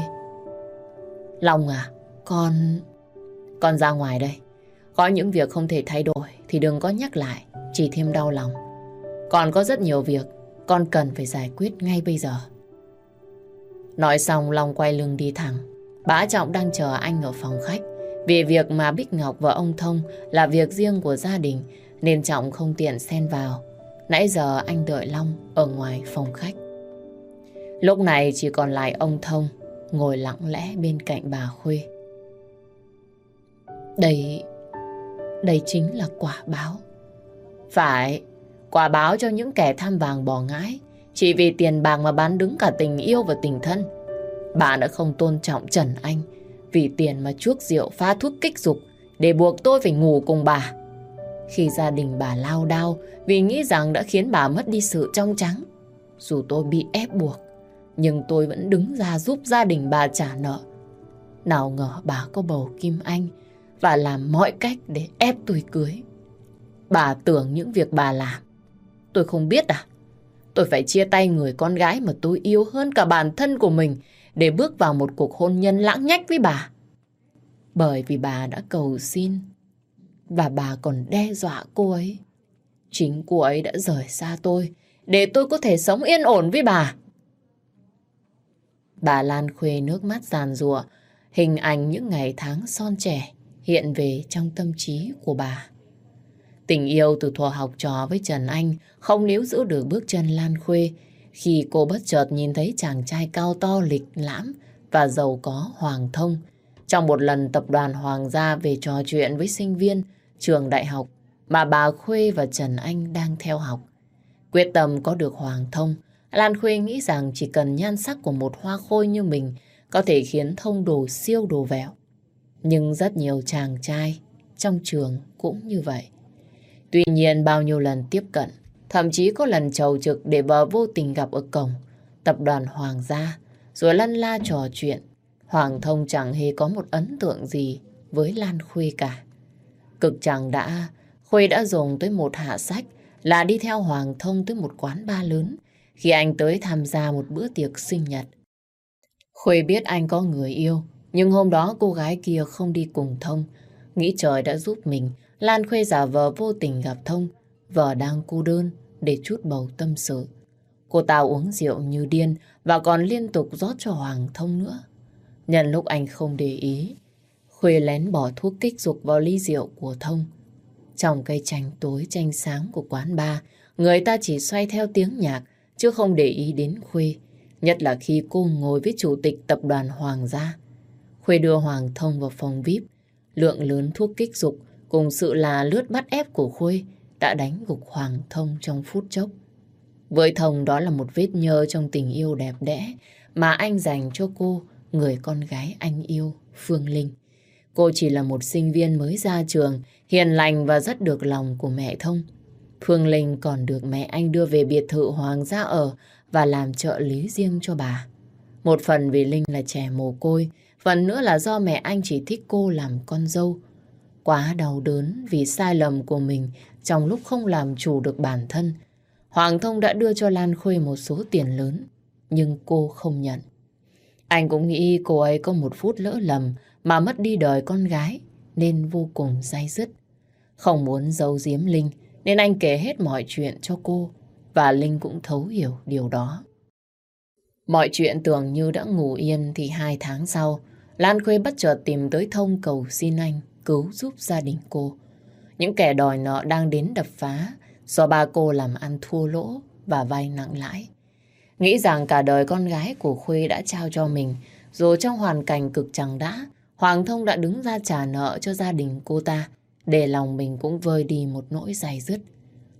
Long à, con... Con ra ngoài đây. Có những việc không thể thay đổi thì đừng có nhắc lại, chỉ thêm đau lòng. Còn có rất nhiều việc con cần phải giải quyết ngay bây giờ. Nói xong Long quay lưng đi thẳng. Bá Trọng đang chờ anh ở phòng khách. Vì việc mà Bích Ngọc và ông Thông là việc riêng của gia đình nên Trọng không tiện xen vào. Nãy giờ anh đợi Long ở ngoài phòng khách. Lúc này chỉ còn lại ông Thông ngồi lặng lẽ bên cạnh bà Khuê. Đây, đây chính là quả báo. Phải, quả báo cho những kẻ tham vàng bỏ ngãi, chỉ vì tiền bạc mà bán đứng cả tình yêu và tình thân. Bà đã không tôn trọng Trần Anh, vì tiền mà chuốc rượu pha thuốc kích dục để buộc tôi phải ngủ cùng bà. Khi gia đình bà lao đao vì nghĩ rằng đã khiến bà mất đi sự trong trắng. Dù tôi bị ép buộc, nhưng tôi vẫn đứng ra giúp gia đình bà trả nợ. Nào ngờ bà có bầu Kim Anh và làm mọi cách để ép tôi cưới. Bà tưởng những việc bà làm. Tôi không biết à? Tôi phải chia tay người con gái mà tôi yêu hơn cả bản thân của mình để bước vào một cuộc hôn nhân lãng nhách với bà. Bởi vì bà đã cầu xin và bà còn đe dọa cô ấy. Chính cô ấy đã rời xa tôi để tôi có thể sống yên ổn với bà. Bà Lan Khuê nước mắt giàn rùa, hình ảnh những ngày tháng son trẻ hiện về trong tâm trí của bà. Tình yêu từ thuở học trò với Trần Anh không níu giữ được bước chân Lan Khuê khi cô bất chợt nhìn thấy chàng trai cao to lịch lãm và giàu có Hoàng Thông trong một lần tập đoàn Hoàng gia về trò chuyện với sinh viên trường đại học mà bà Khuê và Trần Anh đang theo học. Quyết tâm có được Hoàng Thông, Lan Khuê nghĩ rằng chỉ cần nhan sắc của một hoa khôi như mình có thể khiến Thông đồ siêu đồ vẹo. Nhưng rất nhiều chàng trai trong trường cũng như vậy. Tuy nhiên bao nhiêu lần tiếp cận, thậm chí có lần trầu trực để vợ vô tình gặp ở cổng, tập đoàn Hoàng gia, rồi lăn la trò chuyện. Hoàng Thông chẳng hề có một ấn tượng gì với Lan Khuê cả. Cực chẳng đã, Khuê đã dùng tới một hạ sách là đi theo Hoàng Thông tới một quán ba lớn khi anh tới tham gia một bữa tiệc sinh nhật. Khuê biết anh có người yêu, nhưng hôm đó cô gái kia không đi cùng Thông. Nghĩ trời đã giúp mình, Lan Khuê giả vờ vô tình gặp Thông, vợ đang cô đơn để chút bầu tâm sự. Cô ta uống rượu như điên và còn liên tục rót cho Hoàng Thông nữa. Nhân lúc anh không để ý, Khuê lén bỏ thuốc kích dục vào ly rượu của Thông. Trong cây tranh tối tranh sáng của quán bar, người ta chỉ xoay theo tiếng nhạc, chứ không để ý đến Khuê. Nhất là khi cô ngồi với chủ tịch tập đoàn Hoàng gia. Khuê đưa Hoàng Thông vào phòng VIP. Lượng lớn thuốc kích dục cùng sự là lướt bắt ép của Khuê đã đánh gục Hoàng Thông trong phút chốc. Với Thông đó là một vết nhơ trong tình yêu đẹp đẽ mà anh dành cho cô, người con gái anh yêu, Phương Linh. Cô chỉ là một sinh viên mới ra trường, hiền lành và rất được lòng của mẹ Thông. Phương Linh còn được mẹ anh đưa về biệt thự Hoàng gia ở và làm trợ lý riêng cho bà. Một phần vì Linh là trẻ mồ côi, phần nữa là do mẹ anh chỉ thích cô làm con dâu. Quá đau đớn vì sai lầm của mình trong lúc không làm chủ được bản thân. Hoàng Thông đã đưa cho Lan Khuê một số tiền lớn, nhưng cô không nhận. Anh cũng nghĩ cô ấy có một phút lỡ lầm mà mất đi đời con gái, nên vô cùng day dứt. Không muốn giấu giếm Linh, nên anh kể hết mọi chuyện cho cô, và Linh cũng thấu hiểu điều đó. Mọi chuyện tưởng như đã ngủ yên thì hai tháng sau, Lan Khuê bất chợt tìm tới thông cầu xin anh cứu giúp gia đình cô. Những kẻ đòi nợ đang đến đập phá do ba cô làm ăn thua lỗ và vay nặng lãi. Nghĩ rằng cả đời con gái của Khuê đã trao cho mình, dù trong hoàn cảnh cực chẳng đã, Hoàng Thông đã đứng ra trả nợ cho gia đình cô ta, để lòng mình cũng vơi đi một nỗi dày dứt.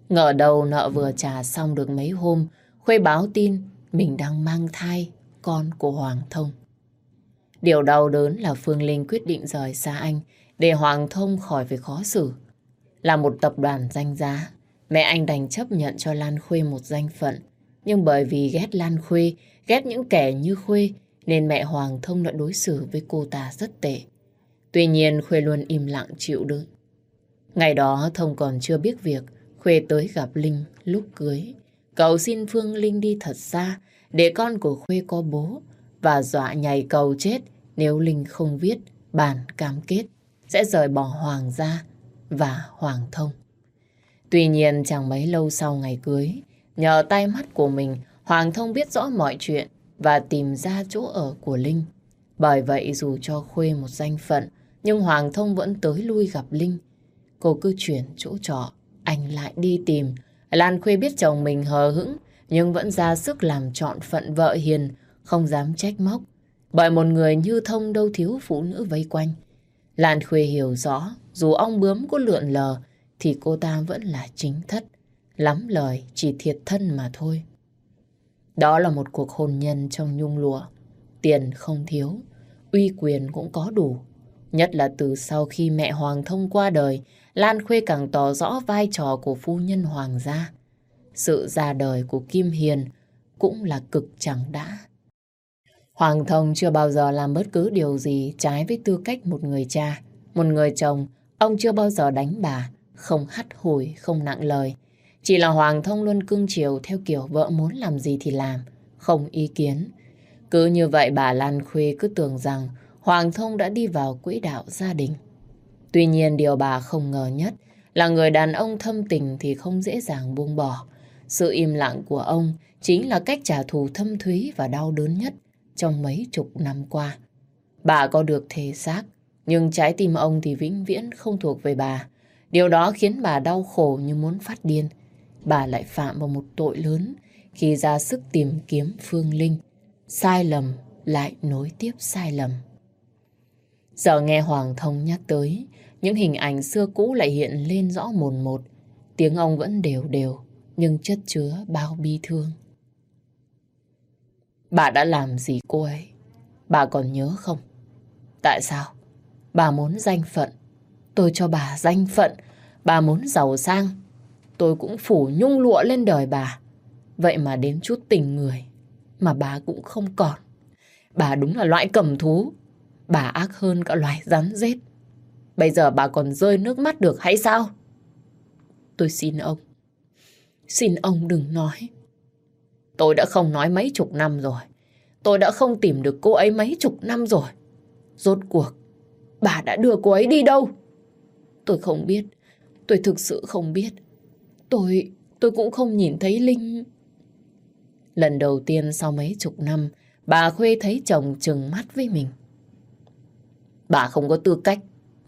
Ngờ đầu nợ vừa trả xong được mấy hôm, Khuê báo tin mình đang mang thai con của Hoàng Thông. Điều đau đớn là Phương Linh quyết định rời xa anh để Hoàng Thông khỏi phải khó xử. Là một tập đoàn danh giá, mẹ anh đành chấp nhận cho Lan Khuê một danh phận. Nhưng bởi vì ghét Lan Khuê, ghét những kẻ như Khuê, nên mẹ Hoàng Thông đã đối xử với cô ta rất tệ. Tuy nhiên Khuê luôn im lặng chịu đựng. Ngày đó Thông còn chưa biết việc Khuê tới gặp Linh lúc cưới. Cậu xin Phương Linh đi thật xa để con của Khuê có bố và dọa nhảy cầu chết nếu Linh không viết bản cam kết sẽ rời bỏ Hoàng gia và Hoàng Thông. Tuy nhiên chẳng mấy lâu sau ngày cưới, nhờ tay mắt của mình, Hoàng Thông biết rõ mọi chuyện và tìm ra chỗ ở của Linh. Bởi vậy dù cho Khuê một danh phận, nhưng Hoàng Thông vẫn tới lui gặp Linh. Cô cứ chuyển chỗ trọ, anh lại đi tìm. Lan Khuê biết chồng mình hờ hững, nhưng vẫn ra sức làm trọn phận vợ hiền, không dám trách móc. Bởi một người như Thông đâu thiếu phụ nữ vây quanh. Lan Khuê hiểu rõ, dù ong bướm có lượn lờ, thì cô ta vẫn là chính thất. Lắm lời, chỉ thiệt thân mà thôi. Đó là một cuộc hôn nhân trong nhung lụa. Tiền không thiếu, uy quyền cũng có đủ. Nhất là từ sau khi mẹ Hoàng Thông qua đời, Lan Khuê càng tỏ rõ vai trò của phu nhân Hoàng gia. Sự ra đời của Kim Hiền cũng là cực chẳng đã. Hoàng Thông chưa bao giờ làm bất cứ điều gì trái với tư cách một người cha, một người chồng. Ông chưa bao giờ đánh bà, không hắt hủi, không nặng lời. Chỉ là Hoàng Thông luôn cưng chiều theo kiểu vợ muốn làm gì thì làm, không ý kiến. Cứ như vậy bà Lan Khuê cứ tưởng rằng Hoàng Thông đã đi vào quỹ đạo gia đình. Tuy nhiên điều bà không ngờ nhất là người đàn ông thâm tình thì không dễ dàng buông bỏ. Sự im lặng của ông chính là cách trả thù thâm thúy và đau đớn nhất trong mấy chục năm qua. Bà có được thể xác, nhưng trái tim ông thì vĩnh viễn không thuộc về bà. Điều đó khiến bà đau khổ như muốn phát điên. Bà lại phạm vào một tội lớn khi ra sức tìm kiếm Phương Linh. Sai lầm lại nối tiếp sai lầm. Giờ nghe Hoàng Thông nhắc tới, những hình ảnh xưa cũ lại hiện lên rõ mồn một. Tiếng ông vẫn đều đều, nhưng chất chứa bao bi thương. Bà đã làm gì cô ấy? Bà còn nhớ không? Tại sao? Bà muốn danh phận. Tôi cho bà danh phận. Bà muốn giàu sang. Tôi cũng phủ nhung lụa lên đời bà. Vậy mà đến chút tình người mà bà cũng không còn. Bà đúng là loại cầm thú. Bà ác hơn cả loài rắn rết. Bây giờ bà còn rơi nước mắt được hay sao? Tôi xin ông. Xin ông đừng nói. Tôi đã không nói mấy chục năm rồi. Tôi đã không tìm được cô ấy mấy chục năm rồi. Rốt cuộc, bà đã đưa cô ấy đi đâu? Tôi không biết. Tôi thực sự không biết. Tôi, tôi cũng không nhìn thấy Linh. Lần đầu tiên sau mấy chục năm, bà Khuê thấy chồng trừng mắt với mình. Bà không có tư cách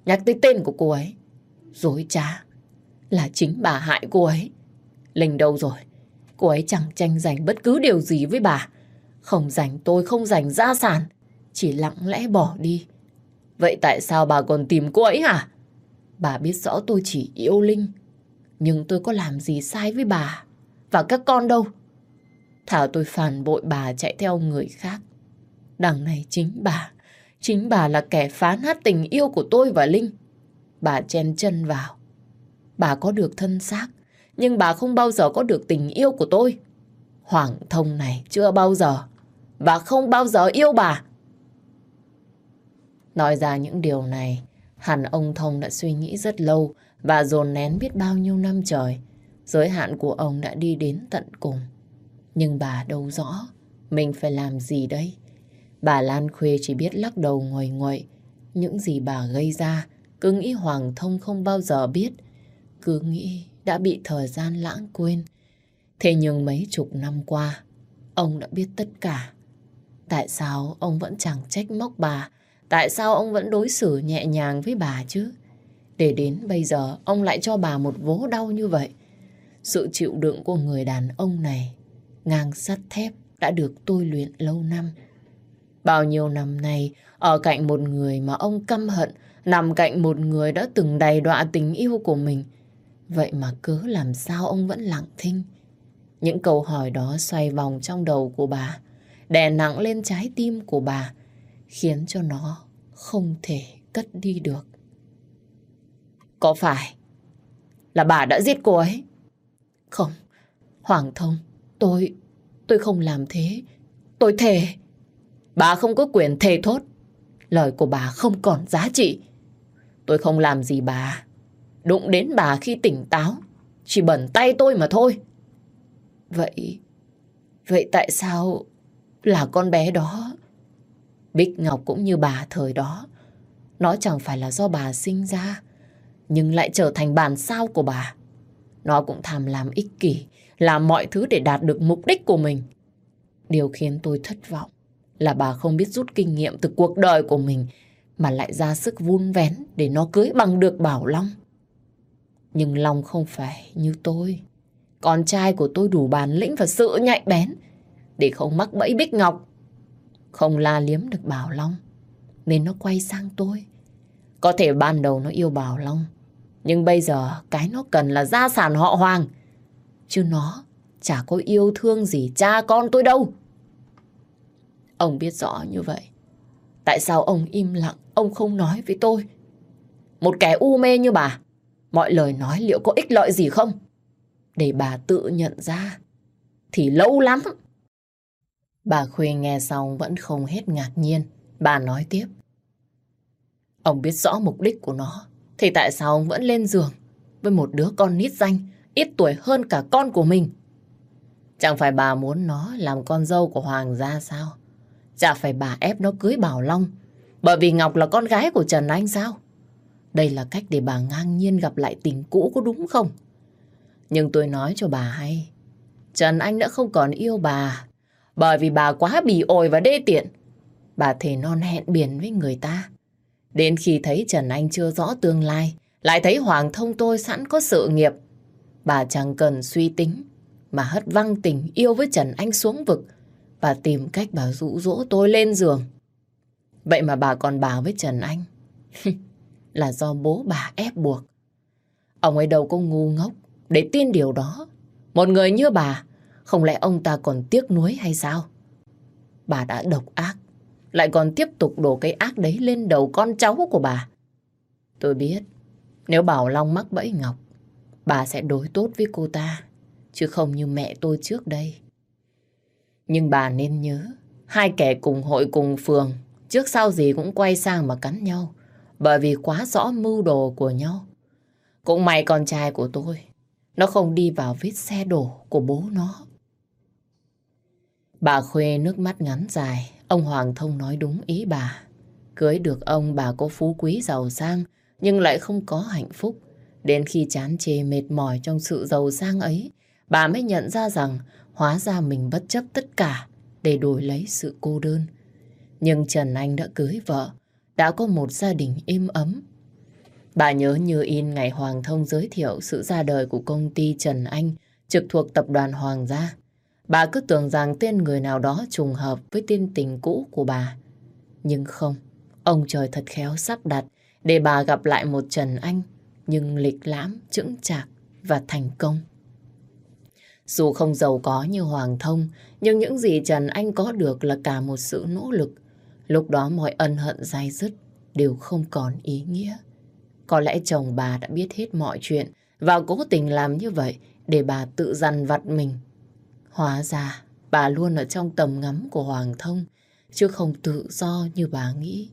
nhắc tới tên của cô ấy. Dối trá là chính bà hại cô ấy. Linh đâu rồi? Cô ấy chẳng tranh giành bất cứ điều gì với bà. Không giành tôi, không giành gia sản. Chỉ lặng lẽ bỏ đi. Vậy tại sao bà còn tìm cô ấy hả? Bà biết rõ tôi chỉ yêu Linh. Nhưng tôi có làm gì sai với bà? Và các con đâu? Thảo tôi phản bội bà chạy theo người khác. Đằng này chính bà. Chính bà là kẻ phá nát tình yêu của tôi và Linh. Bà chen chân vào. Bà có được thân xác, nhưng bà không bao giờ có được tình yêu của tôi. Hoàng thông này chưa bao giờ, và không bao giờ yêu bà. Nói ra những điều này, hẳn ông Thông đã suy nghĩ rất lâu và dồn nén biết bao nhiêu năm trời. Giới hạn của ông đã đi đến tận cùng. Nhưng bà đâu rõ mình phải làm gì đây. Bà Lan Khuê chỉ biết lắc đầu ngồi nguậy. Những gì bà gây ra, cứ nghĩ Hoàng Thông không bao giờ biết. Cứ nghĩ đã bị thời gian lãng quên. Thế nhưng mấy chục năm qua, ông đã biết tất cả. Tại sao ông vẫn chẳng trách móc bà? Tại sao ông vẫn đối xử nhẹ nhàng với bà chứ? Để đến bây giờ, ông lại cho bà một vố đau như vậy. Sự chịu đựng của người đàn ông này, ngang sắt thép, đã được tôi luyện lâu năm. Bao nhiêu năm nay, ở cạnh một người mà ông căm hận, nằm cạnh một người đã từng đầy đọa tình yêu của mình. Vậy mà cứ làm sao ông vẫn lặng thinh? Những câu hỏi đó xoay vòng trong đầu của bà, đè nặng lên trái tim của bà, khiến cho nó không thể cất đi được. Có phải là bà đã giết cô ấy? Không, Hoàng Thông, tôi, tôi không làm thế. Tôi thề. Bà không có quyền thề thốt. Lời của bà không còn giá trị. Tôi không làm gì bà. Đụng đến bà khi tỉnh táo. Chỉ bẩn tay tôi mà thôi. Vậy, vậy tại sao là con bé đó? Bích Ngọc cũng như bà thời đó. Nó chẳng phải là do bà sinh ra, nhưng lại trở thành bản sao của bà. Nó cũng tham làm ích kỷ, làm mọi thứ để đạt được mục đích của mình. Điều khiến tôi thất vọng là bà không biết rút kinh nghiệm từ cuộc đời của mình mà lại ra sức vun vén để nó cưới bằng được Bảo Long. Nhưng Long không phải như tôi. Con trai của tôi đủ bản lĩnh và sự nhạy bén để không mắc bẫy Bích Ngọc. Không la liếm được Bảo Long nên nó quay sang tôi. Có thể ban đầu nó yêu Bảo Long nhưng bây giờ cái nó cần là gia sản họ Hoàng. Chứ nó chả có yêu thương gì cha con tôi đâu. Ông biết rõ như vậy. Tại sao ông im lặng, ông không nói với tôi? Một kẻ u mê như bà, mọi lời nói liệu có ích lợi gì không? Để bà tự nhận ra, thì lâu lắm. Bà Khuê nghe xong vẫn không hết ngạc nhiên. Bà nói tiếp. Ông biết rõ mục đích của nó, thì tại sao ông vẫn lên giường với một đứa con nít danh, ít tuổi hơn cả con của mình? Chẳng phải bà muốn nó làm con dâu của Hoàng gia sao? Chả phải bà ép nó cưới Bảo Long bởi vì Ngọc là con gái của Trần Anh sao? Đây là cách để bà ngang nhiên gặp lại tình cũ có đúng không? Nhưng tôi nói cho bà hay Trần Anh đã không còn yêu bà bởi vì bà quá bỉ ổi và đê tiện. Bà thề non hẹn biển với người ta. Đến khi thấy Trần Anh chưa rõ tương lai, lại thấy Hoàng Thông tôi sẵn có sự nghiệp. Bà chẳng cần suy tính, mà hất văng tình yêu với Trần Anh xuống vực và tìm cách bà dụ dỗ tôi lên giường. Vậy mà bà còn bảo với Trần Anh là do bố bà ép buộc. Ông ấy đâu có ngu ngốc để tin điều đó. Một người như bà, không lẽ ông ta còn tiếc nuối hay sao? Bà đã độc ác, lại còn tiếp tục đổ cái ác đấy lên đầu con cháu của bà. Tôi biết, nếu Bảo Long mắc bẫy Ngọc, bà sẽ đối tốt với cô ta, chứ không như mẹ tôi trước đây. Nhưng bà nên nhớ, hai kẻ cùng hội cùng phường, trước sau gì cũng quay sang mà cắn nhau, bởi vì quá rõ mưu đồ của nhau. Cũng may con trai của tôi, nó không đi vào vết xe đổ của bố nó. Bà Khuê nước mắt ngắn dài, ông Hoàng Thông nói đúng ý bà. Cưới được ông bà có phú quý giàu sang, nhưng lại không có hạnh phúc. Đến khi chán chê mệt mỏi trong sự giàu sang ấy, bà mới nhận ra rằng Hóa ra mình bất chấp tất cả để đổi lấy sự cô đơn. Nhưng Trần Anh đã cưới vợ, đã có một gia đình êm ấm. Bà nhớ như in ngày Hoàng Thông giới thiệu sự ra đời của công ty Trần Anh trực thuộc tập đoàn Hoàng gia. Bà cứ tưởng rằng tên người nào đó trùng hợp với tên tình cũ của bà. Nhưng không, ông trời thật khéo sắp đặt để bà gặp lại một Trần Anh, nhưng lịch lãm, chững chạc và thành công. Dù không giàu có như Hoàng Thông, nhưng những gì Trần Anh có được là cả một sự nỗ lực. Lúc đó mọi ân hận dai dứt đều không còn ý nghĩa. Có lẽ chồng bà đã biết hết mọi chuyện và cố tình làm như vậy để bà tự dằn vặt mình. Hóa ra bà luôn ở trong tầm ngắm của Hoàng Thông chứ không tự do như bà nghĩ.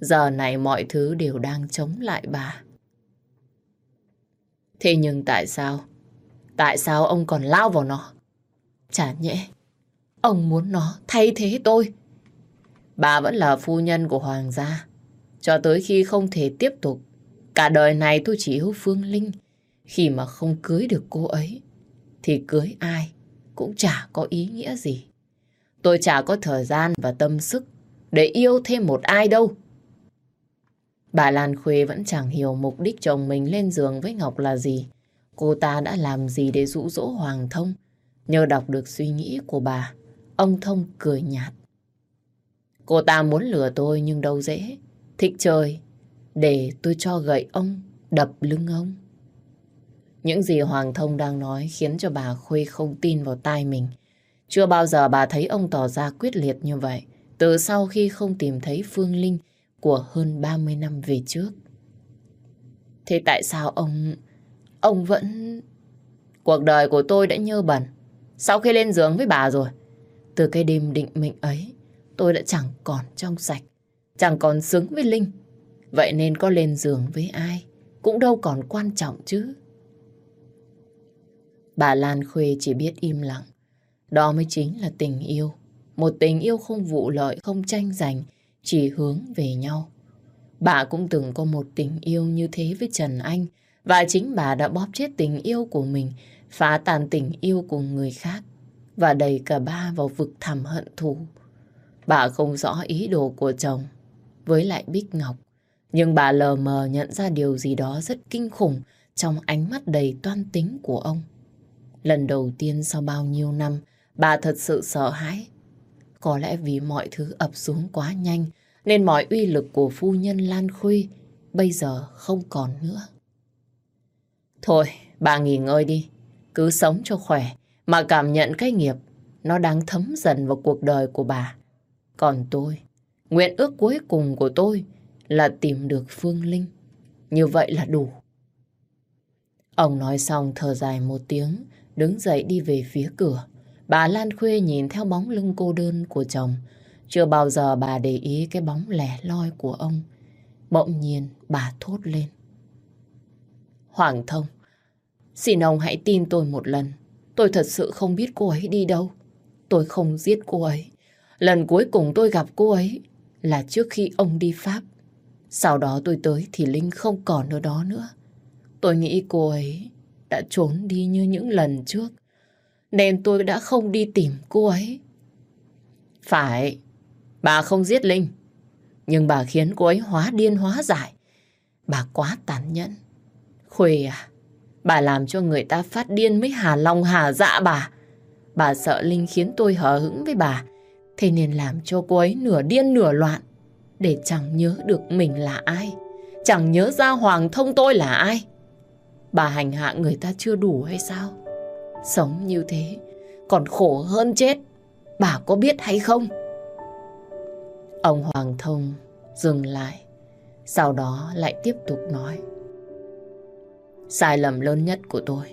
Giờ này mọi thứ đều đang chống lại bà. Thế nhưng tại sao? Tại sao ông còn lao vào nó? Chả nhẽ, ông muốn nó thay thế tôi. Bà vẫn là phu nhân của Hoàng gia. Cho tới khi không thể tiếp tục, cả đời này tôi chỉ yêu Phương Linh. Khi mà không cưới được cô ấy, thì cưới ai cũng chả có ý nghĩa gì. Tôi chả có thời gian và tâm sức để yêu thêm một ai đâu. Bà Lan Khuê vẫn chẳng hiểu mục đích chồng mình lên giường với Ngọc là gì. Cô ta đã làm gì để dụ dỗ Hoàng Thông? Nhờ đọc được suy nghĩ của bà, ông Thông cười nhạt. Cô ta muốn lừa tôi nhưng đâu dễ. Thích trời, để tôi cho gậy ông, đập lưng ông. Những gì Hoàng Thông đang nói khiến cho bà Khuê không tin vào tai mình. Chưa bao giờ bà thấy ông tỏ ra quyết liệt như vậy từ sau khi không tìm thấy Phương Linh của hơn 30 năm về trước. Thế tại sao ông... ông vẫn... Cuộc đời của tôi đã nhơ bẩn sau khi lên giường với bà rồi. Từ cái đêm định mệnh ấy, tôi đã chẳng còn trong sạch, chẳng còn xứng với Linh. Vậy nên có lên giường với ai cũng đâu còn quan trọng chứ. Bà Lan Khuê chỉ biết im lặng. Đó mới chính là tình yêu. Một tình yêu không vụ lợi, không tranh giành, chỉ hướng về nhau. Bà cũng từng có một tình yêu như thế với Trần Anh và chính bà đã bóp chết tình yêu của mình, phá tàn tình yêu của người khác và đẩy cả ba vào vực thẳm hận thù. Bà không rõ ý đồ của chồng với lại Bích Ngọc, nhưng bà lờ mờ nhận ra điều gì đó rất kinh khủng trong ánh mắt đầy toan tính của ông. Lần đầu tiên sau bao nhiêu năm, bà thật sự sợ hãi. Có lẽ vì mọi thứ ập xuống quá nhanh, nên mọi uy lực của phu nhân Lan Khuy bây giờ không còn nữa. Thôi, bà nghỉ ngơi đi. Cứ sống cho khỏe, mà cảm nhận cái nghiệp nó đang thấm dần vào cuộc đời của bà. Còn tôi, nguyện ước cuối cùng của tôi là tìm được Phương Linh. Như vậy là đủ. Ông nói xong thở dài một tiếng, đứng dậy đi về phía cửa. Bà Lan Khuê nhìn theo bóng lưng cô đơn của chồng. Chưa bao giờ bà để ý cái bóng lẻ loi của ông. Bỗng nhiên bà thốt lên. Hoàng thông, xin ông hãy tin tôi một lần. Tôi thật sự không biết cô ấy đi đâu. Tôi không giết cô ấy. Lần cuối cùng tôi gặp cô ấy là trước khi ông đi Pháp. Sau đó tôi tới thì Linh không còn ở đó nữa. Tôi nghĩ cô ấy đã trốn đi như những lần trước. Nên tôi đã không đi tìm cô ấy. Phải, bà không giết Linh. Nhưng bà khiến cô ấy hóa điên hóa dại. Bà quá tàn nhẫn. Khuê à, bà làm cho người ta phát điên mới hà lòng hà dạ bà. Bà sợ Linh khiến tôi hờ hững với bà. Thế nên làm cho cô ấy nửa điên nửa loạn. Để chẳng nhớ được mình là ai. Chẳng nhớ ra Hoàng thông tôi là ai. Bà hành hạ người ta chưa đủ hay sao? Sống như thế, còn khổ hơn chết. Bà có biết hay không? Ông Hoàng Thông dừng lại. Sau đó lại tiếp tục nói. Sai lầm lớn nhất của tôi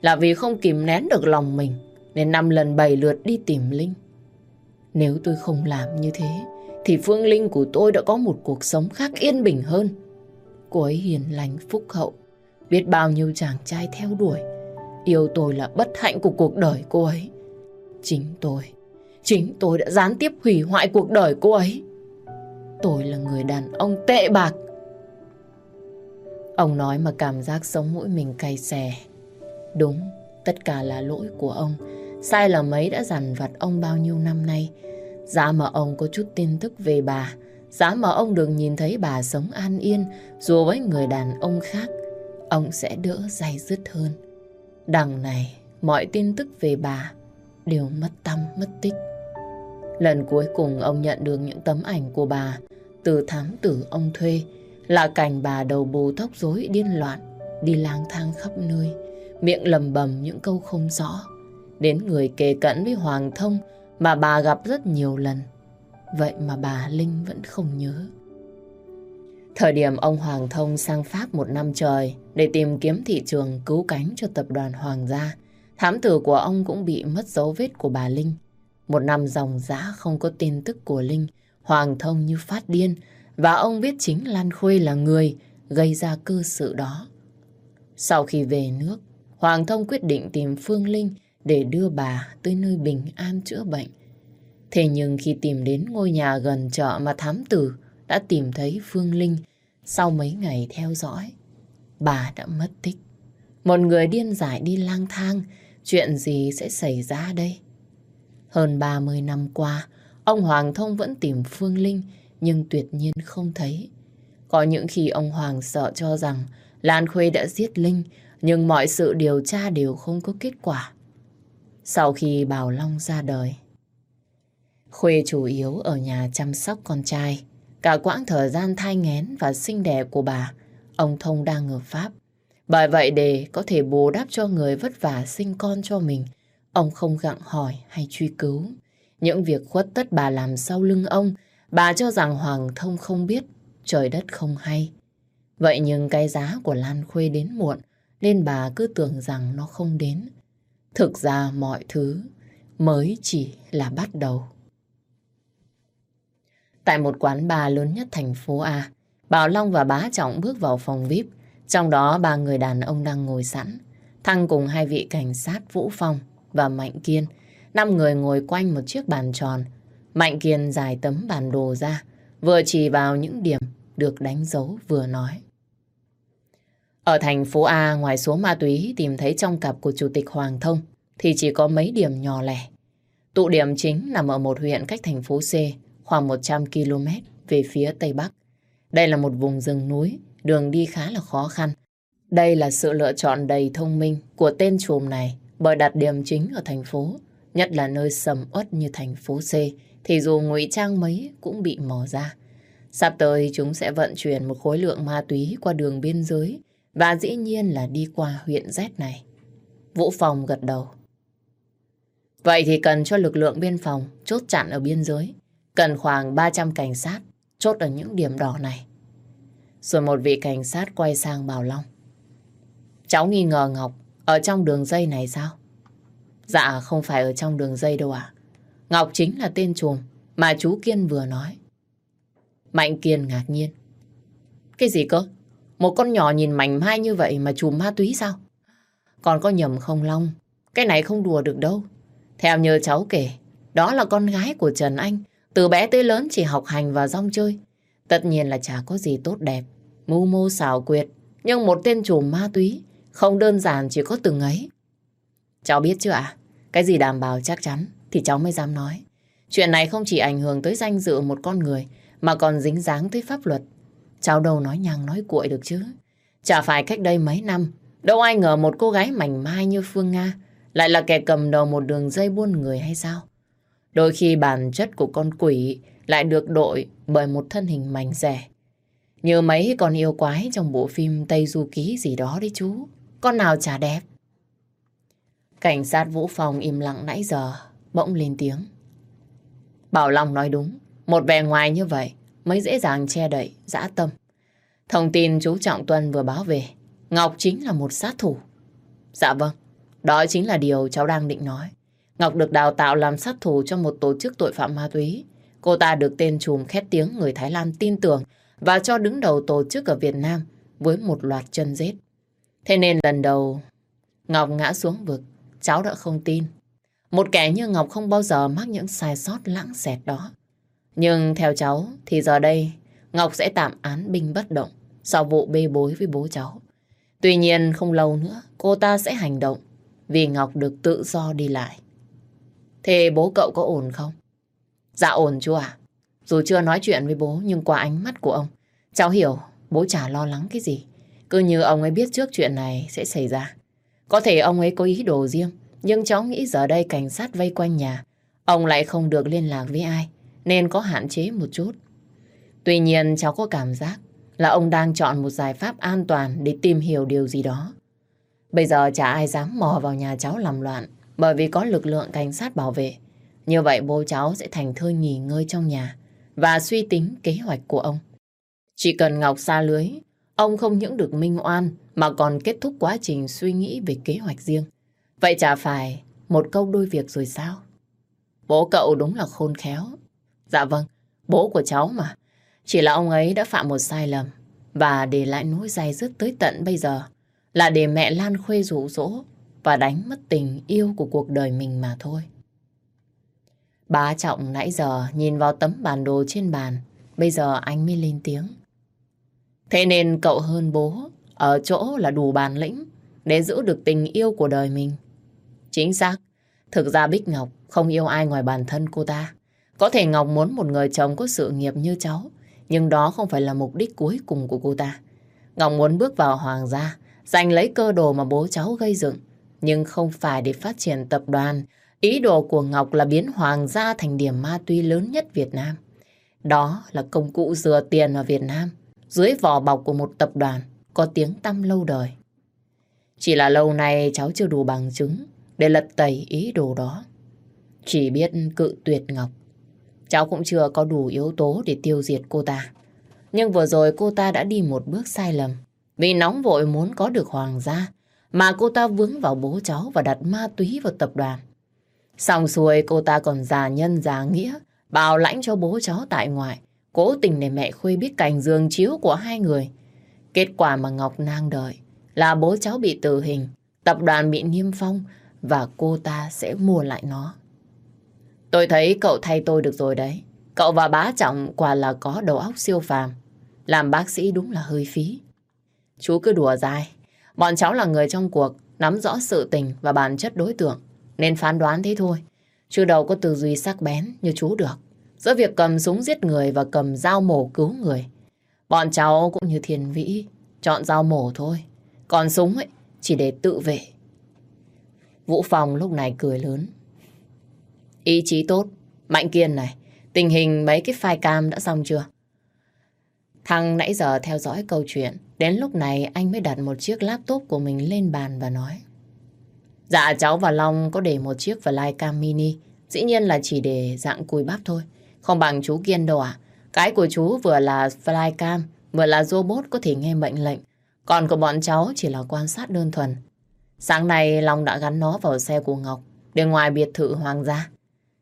là vì không kìm nén được lòng mình nên năm lần bảy lượt đi tìm Linh. Nếu tôi không làm như thế, thì Phương Linh của tôi đã có một cuộc sống khác yên bình hơn. Cô ấy hiền lành, phúc hậu Biết bao nhiêu chàng trai theo đuổi. Yêu tôi là bất hạnh của cuộc đời cô ấy. Chính tôi, chính tôi đã gián tiếp hủy hoại cuộc đời cô ấy. Tôi là người đàn ông tệ bạc. Ông nói mà cảm giác sống mũi mình cay xè. Đúng, tất cả là lỗi của ông. Sai là mấy đã dằn vặt ông bao nhiêu năm nay. Giá mà ông có chút tin tức về bà, giá mà ông được nhìn thấy bà sống an yên dù với người đàn ông khác ông sẽ đỡ dày dứt hơn. Đằng này mọi tin tức về bà đều mất tâm mất tích. Lần cuối cùng ông nhận được những tấm ảnh của bà từ thám tử ông thuê là cảnh bà đầu bù tóc rối điên loạn, đi lang thang khắp nơi, miệng lầm bầm những câu không rõ. Đến người kề cận với Hoàng Thông mà bà gặp rất nhiều lần. Vậy mà bà Linh vẫn không nhớ. Thời điểm ông Hoàng Thông sang Pháp một năm trời để tìm kiếm thị trường cứu cánh cho tập đoàn Hoàng gia, thám tử của ông cũng bị mất dấu vết của bà Linh. Một năm dòng dã không có tin tức của Linh, Hoàng Thông như phát điên và ông biết chính Lan Khuê là người gây ra cơ sự đó. Sau khi về nước, Hoàng Thông quyết định tìm Phương Linh để đưa bà tới nơi bình an chữa bệnh. Thế nhưng khi tìm đến ngôi nhà gần chợ mà thám tử đã tìm thấy Phương Linh sau mấy ngày theo dõi, bà đã mất tích. Một người điên dại đi lang thang, chuyện gì sẽ xảy ra đây? Hơn 30 năm qua, ông Hoàng Thông vẫn tìm Phương Linh nhưng tuyệt nhiên không thấy. Có những khi ông Hoàng sợ cho rằng Lan Khuê đã giết Linh nhưng mọi sự điều tra đều không có kết quả. Sau khi Bảo Long ra đời, Khuê chủ yếu ở nhà chăm sóc con trai. Cả quãng thời gian thai nghén và sinh đẻ của bà, ông Thông đang ở Pháp. Bởi vậy để có thể bù đắp cho người vất vả sinh con cho mình, ông không gặng hỏi hay truy cứu. Những việc khuất tất bà làm sau lưng ông, bà cho rằng Hoàng Thông không biết, trời đất không hay. Vậy nhưng cái giá của Lan Khuê đến muộn, nên bà cứ tưởng rằng nó không đến. Thực ra mọi thứ mới chỉ là bắt đầu. Tại một quán bar lớn nhất thành phố A, Bảo Long và Bá Trọng bước vào phòng VIP. Trong đó ba người đàn ông đang ngồi sẵn. Thăng cùng hai vị cảnh sát Vũ Phong và Mạnh Kiên. Năm người ngồi quanh một chiếc bàn tròn. Mạnh Kiên giải tấm bản đồ ra, vừa chỉ vào những điểm được đánh dấu vừa nói. Ở thành phố A, ngoài số ma túy tìm thấy trong cặp của Chủ tịch Hoàng Thông, thì chỉ có mấy điểm nhỏ lẻ. Tụ điểm chính nằm ở một huyện cách thành phố C khoảng 100 km về phía Tây Bắc. Đây là một vùng rừng núi, đường đi khá là khó khăn. Đây là sự lựa chọn đầy thông minh của tên trùm này bởi đặt điểm chính ở thành phố, nhất là nơi sầm uất như thành phố C, thì dù ngụy trang mấy cũng bị mò ra. Sắp tới chúng sẽ vận chuyển một khối lượng ma túy qua đường biên giới và dĩ nhiên là đi qua huyện Z này. Vũ Phòng gật đầu. Vậy thì cần cho lực lượng biên phòng chốt chặn ở biên giới. Cần khoảng 300 cảnh sát chốt ở những điểm đỏ này. Rồi một vị cảnh sát quay sang Bảo Long. Cháu nghi ngờ Ngọc ở trong đường dây này sao? Dạ không phải ở trong đường dây đâu ạ. Ngọc chính là tên trùm mà chú Kiên vừa nói. Mạnh Kiên ngạc nhiên. Cái gì cơ? Một con nhỏ nhìn mảnh mai như vậy mà chùm ma túy sao? Còn có nhầm không Long? Cái này không đùa được đâu. Theo như cháu kể, đó là con gái của Trần Anh. Từ bé tới lớn chỉ học hành và rong chơi. Tất nhiên là chả có gì tốt đẹp. Mưu mô xảo quyệt. Nhưng một tên chùm ma túy không đơn giản chỉ có từng ấy. Cháu biết chưa ạ? Cái gì đảm bảo chắc chắn thì cháu mới dám nói. Chuyện này không chỉ ảnh hưởng tới danh dự một con người mà còn dính dáng tới pháp luật. Cháu đâu nói nhằng nói cuội được chứ. Chả phải cách đây mấy năm, đâu ai ngờ một cô gái mảnh mai như Phương Nga lại là kẻ cầm đầu một đường dây buôn người hay sao? Đôi khi bản chất của con quỷ lại được đội bởi một thân hình mảnh rẻ. Như mấy con yêu quái trong bộ phim Tây Du Ký gì đó đấy chú. Con nào chả đẹp. Cảnh sát Vũ Phòng im lặng nãy giờ, bỗng lên tiếng. Bảo Long nói đúng, một vẻ ngoài như vậy mới dễ dàng che đậy, dã tâm. Thông tin chú Trọng Tuân vừa báo về, Ngọc chính là một sát thủ. Dạ vâng, đó chính là điều cháu đang định nói. Ngọc được đào tạo làm sát thủ cho một tổ chức tội phạm ma túy. Cô ta được tên trùm khét tiếng người Thái Lan tin tưởng và cho đứng đầu tổ chức ở Việt Nam với một loạt chân rết. Thế nên lần đầu Ngọc ngã xuống vực, cháu đã không tin. Một kẻ như Ngọc không bao giờ mắc những sai sót lãng xẹt đó. Nhưng theo cháu thì giờ đây Ngọc sẽ tạm án binh bất động sau vụ bê bối với bố cháu. Tuy nhiên không lâu nữa cô ta sẽ hành động vì Ngọc được tự do đi lại. Thế bố cậu có ổn không? Dạ ổn chú ạ. Dù chưa nói chuyện với bố nhưng qua ánh mắt của ông, cháu hiểu bố chả lo lắng cái gì. Cứ như ông ấy biết trước chuyện này sẽ xảy ra. Có thể ông ấy có ý đồ riêng Nhưng cháu nghĩ giờ đây cảnh sát vây quanh nhà, ông lại không được liên lạc với ai, nên có hạn chế một chút. Tuy nhiên cháu có cảm giác là ông đang chọn một giải pháp an toàn để tìm hiểu điều gì đó. Bây giờ chả ai dám mò vào nhà cháu làm loạn bởi vì có lực lượng cảnh sát bảo vệ. Như vậy bố cháu sẽ thành thơi nghỉ ngơi trong nhà và suy tính kế hoạch của ông. Chỉ cần Ngọc xa lưới, ông không những được minh oan mà còn kết thúc quá trình suy nghĩ về kế hoạch riêng. Vậy chả phải một câu đôi việc rồi sao? Bố cậu đúng là khôn khéo. Dạ vâng, bố của cháu mà. Chỉ là ông ấy đã phạm một sai lầm và để lại nỗi dai dứt tới tận bây giờ là để mẹ Lan Khuê rủ rỗ và đánh mất tình yêu của cuộc đời mình mà thôi. Bá Trọng nãy giờ nhìn vào tấm bản đồ trên bàn, bây giờ anh mới lên tiếng. Thế nên cậu hơn bố, ở chỗ là đủ bản lĩnh để giữ được tình yêu của đời mình. Chính xác, thực ra Bích Ngọc không yêu ai ngoài bản thân cô ta. Có thể Ngọc muốn một người chồng có sự nghiệp như cháu, nhưng đó không phải là mục đích cuối cùng của cô ta. Ngọc muốn bước vào hoàng gia, giành lấy cơ đồ mà bố cháu gây dựng, nhưng không phải để phát triển tập đoàn. Ý đồ của Ngọc là biến hoàng gia thành điểm ma túy lớn nhất Việt Nam. Đó là công cụ dừa tiền ở Việt Nam, dưới vỏ bọc của một tập đoàn có tiếng tăm lâu đời. Chỉ là lâu nay cháu chưa đủ bằng chứng để lật tẩy ý đồ đó. Chỉ biết cự tuyệt Ngọc. Cháu cũng chưa có đủ yếu tố để tiêu diệt cô ta. Nhưng vừa rồi cô ta đã đi một bước sai lầm. Vì nóng vội muốn có được hoàng gia, mà cô ta vướng vào bố cháu và đặt ma túy vào tập đoàn. Xong xuôi cô ta còn già nhân già nghĩa, bảo lãnh cho bố cháu tại ngoại, cố tình để mẹ Khuê biết cảnh giường chiếu của hai người. Kết quả mà Ngọc nang đợi là bố cháu bị tử hình, tập đoàn bị niêm phong và cô ta sẽ mua lại nó. Tôi thấy cậu thay tôi được rồi đấy. Cậu và bá trọng quả là có đầu óc siêu phàm. Làm bác sĩ đúng là hơi phí. Chú cứ đùa dài. Bọn cháu là người trong cuộc, nắm rõ sự tình và bản chất đối tượng, nên phán đoán thế thôi. Chứ đâu có tư duy sắc bén như chú được. Giữa việc cầm súng giết người và cầm dao mổ cứu người. Bọn cháu cũng như thiền vĩ, chọn dao mổ thôi. Còn súng ấy, chỉ để tự vệ. Vũ Phong lúc này cười lớn. Ý chí tốt, Mạnh Kiên này, tình hình mấy cái file cam đã xong chưa? Thằng nãy giờ theo dõi câu chuyện, đến lúc này anh mới đặt một chiếc laptop của mình lên bàn và nói. Dạ cháu và Long có để một chiếc flycam mini, dĩ nhiên là chỉ để dạng cùi bắp thôi, không bằng chú Kiên đâu ạ. Cái của chú vừa là flycam, vừa là robot có thể nghe mệnh lệnh, còn của bọn cháu chỉ là quan sát đơn thuần. Sáng nay Long đã gắn nó vào xe của Ngọc, để ngoài biệt thự hoàng gia.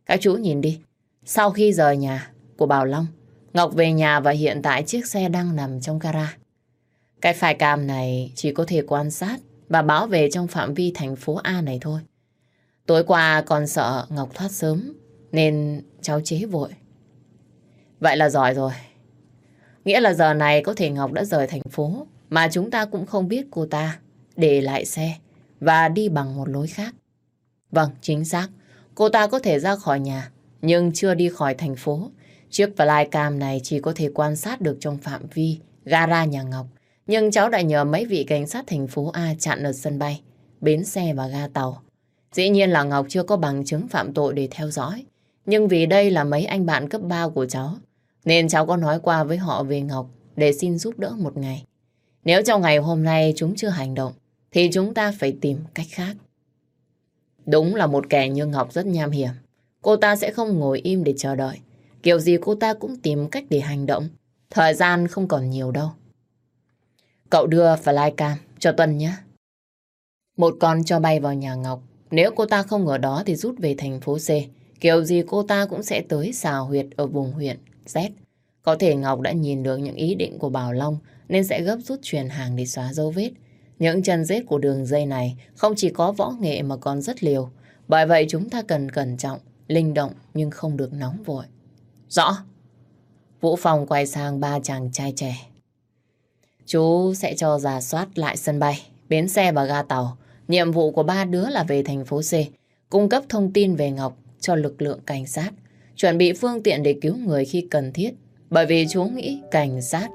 Các chú nhìn đi, sau khi rời nhà của Bảo Long, Ngọc về nhà và hiện tại chiếc xe đang nằm trong gara. Cái file cam này chỉ có thể quan sát và báo về trong phạm vi thành phố A này thôi. Tối qua còn sợ Ngọc thoát sớm nên cháu chế vội. Vậy là giỏi rồi. Nghĩa là giờ này có thể Ngọc đã rời thành phố mà chúng ta cũng không biết cô ta để lại xe và đi bằng một lối khác. Vâng, chính xác. Cô ta có thể ra khỏi nhà nhưng chưa đi khỏi thành phố. Chiếc flycam này chỉ có thể quan sát được trong phạm vi gara nhà Ngọc. Nhưng cháu đã nhờ mấy vị cảnh sát thành phố A chặn ở sân bay, bến xe và ga tàu. Dĩ nhiên là Ngọc chưa có bằng chứng phạm tội để theo dõi. Nhưng vì đây là mấy anh bạn cấp 3 của cháu, nên cháu có nói qua với họ về Ngọc để xin giúp đỡ một ngày. Nếu trong ngày hôm nay chúng chưa hành động, thì chúng ta phải tìm cách khác. Đúng là một kẻ như Ngọc rất nham hiểm. Cô ta sẽ không ngồi im để chờ đợi. Kiểu gì cô ta cũng tìm cách để hành động. Thời gian không còn nhiều đâu. Cậu đưa flycam cho Tuân nhé. Một con cho bay vào nhà Ngọc. Nếu cô ta không ở đó thì rút về thành phố C. Kiểu gì cô ta cũng sẽ tới xào huyệt ở vùng huyện Z. Có thể Ngọc đã nhìn được những ý định của Bảo Long nên sẽ gấp rút truyền hàng để xóa dấu vết. Những chân rết của đường dây này không chỉ có võ nghệ mà còn rất liều. Bởi vậy chúng ta cần cẩn trọng, linh động nhưng không được nóng vội. Rõ. Vũ Phong quay sang ba chàng trai trẻ. Chú sẽ cho giả soát lại sân bay, bến xe và ga tàu. Nhiệm vụ của ba đứa là về thành phố C, cung cấp thông tin về Ngọc cho lực lượng cảnh sát, chuẩn bị phương tiện để cứu người khi cần thiết. Bởi vì chú nghĩ cảnh sát,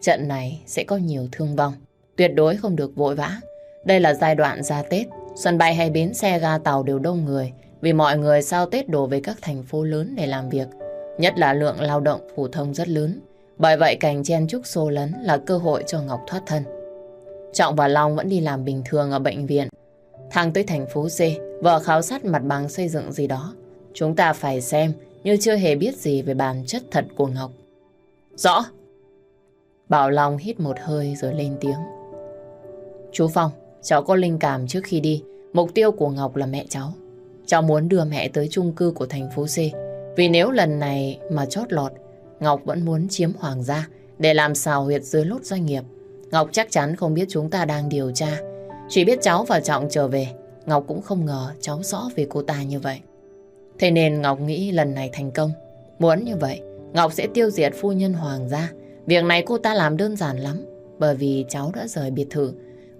trận này sẽ có nhiều thương vong. Tuyệt đối không được vội vã. Đây là giai đoạn ra Tết, Sân bay hay bến xe ga tàu đều đông người vì mọi người sau Tết đổ về các thành phố lớn để làm việc. Nhất là lượng lao động phổ thông rất lớn. Bởi vậy cảnh chen chúc xô lấn là cơ hội cho Ngọc thoát thân. Trọng và Long vẫn đi làm bình thường ở bệnh viện. Thang tới thành phố C, vợ khảo sát mặt bằng xây dựng gì đó. Chúng ta phải xem như chưa hề biết gì về bản chất thật của Ngọc. Rõ. Bảo Long hít một hơi rồi lên tiếng. Chú Phong, cháu có linh cảm trước khi đi. Mục tiêu của Ngọc là mẹ cháu. Cháu muốn đưa mẹ tới chung cư của thành phố C. Vì nếu lần này mà chót lọt, Ngọc vẫn muốn chiếm hoàng gia để làm xào huyệt dưới lốt doanh nghiệp. Ngọc chắc chắn không biết chúng ta đang điều tra. Chỉ biết cháu và Trọng trở về. Ngọc cũng không ngờ cháu rõ về cô ta như vậy. Thế nên Ngọc nghĩ lần này thành công. Muốn như vậy, Ngọc sẽ tiêu diệt phu nhân hoàng gia. Việc này cô ta làm đơn giản lắm. Bởi vì cháu đã rời biệt thự.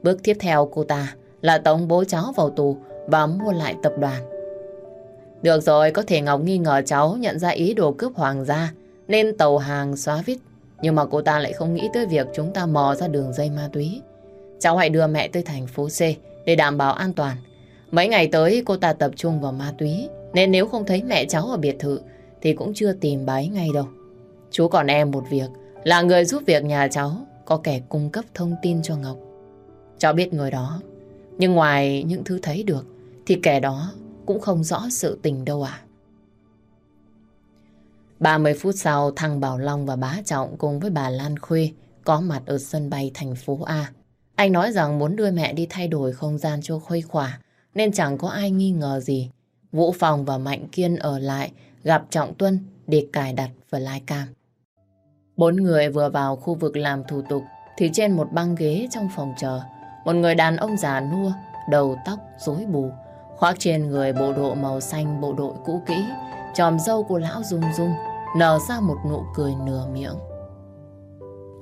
Bước tiếp theo cô ta là tống bố cháu vào tù và mua lại tập đoàn. Được rồi, có thể Ngọc nghi ngờ cháu nhận ra ý đồ cướp hoàng gia nên tàu hàng xóa vít. Nhưng mà cô ta lại không nghĩ tới việc chúng ta mò ra đường dây ma túy. Cháu hãy đưa mẹ tới thành phố C để đảm bảo an toàn. Mấy ngày tới, cô ta tập trung vào ma túy nên nếu không thấy mẹ cháu ở biệt thự, thì cũng chưa tìm bái ngay đâu. Chú còn em một việc, là người giúp việc nhà cháu có kẻ cung cấp thông tin cho Ngọc. Cháu biết người đó, nhưng ngoài những thứ thấy được, thì kẻ đó cũng không rõ sự tình đâu à. 30 phút sau, thằng Bảo Long và bá Trọng cùng với bà Lan Khuê có mặt ở sân bay thành phố A. Anh nói rằng muốn đưa mẹ đi thay đổi không gian cho khuây khỏa, nên chẳng có ai nghi ngờ gì. Vũ Phòng và Mạnh Kiên ở lại gặp Trọng Tuân để cài đặt flycam. Bốn người vừa vào khu vực làm thủ tục thì trên một băng ghế trong phòng chờ, một người đàn ông già nua, đầu tóc rối bù, khoác trên người bộ độ màu xanh bộ đội cũ kỹ, Chòm dâu của lão rung rung, nở ra một nụ cười nửa miệng.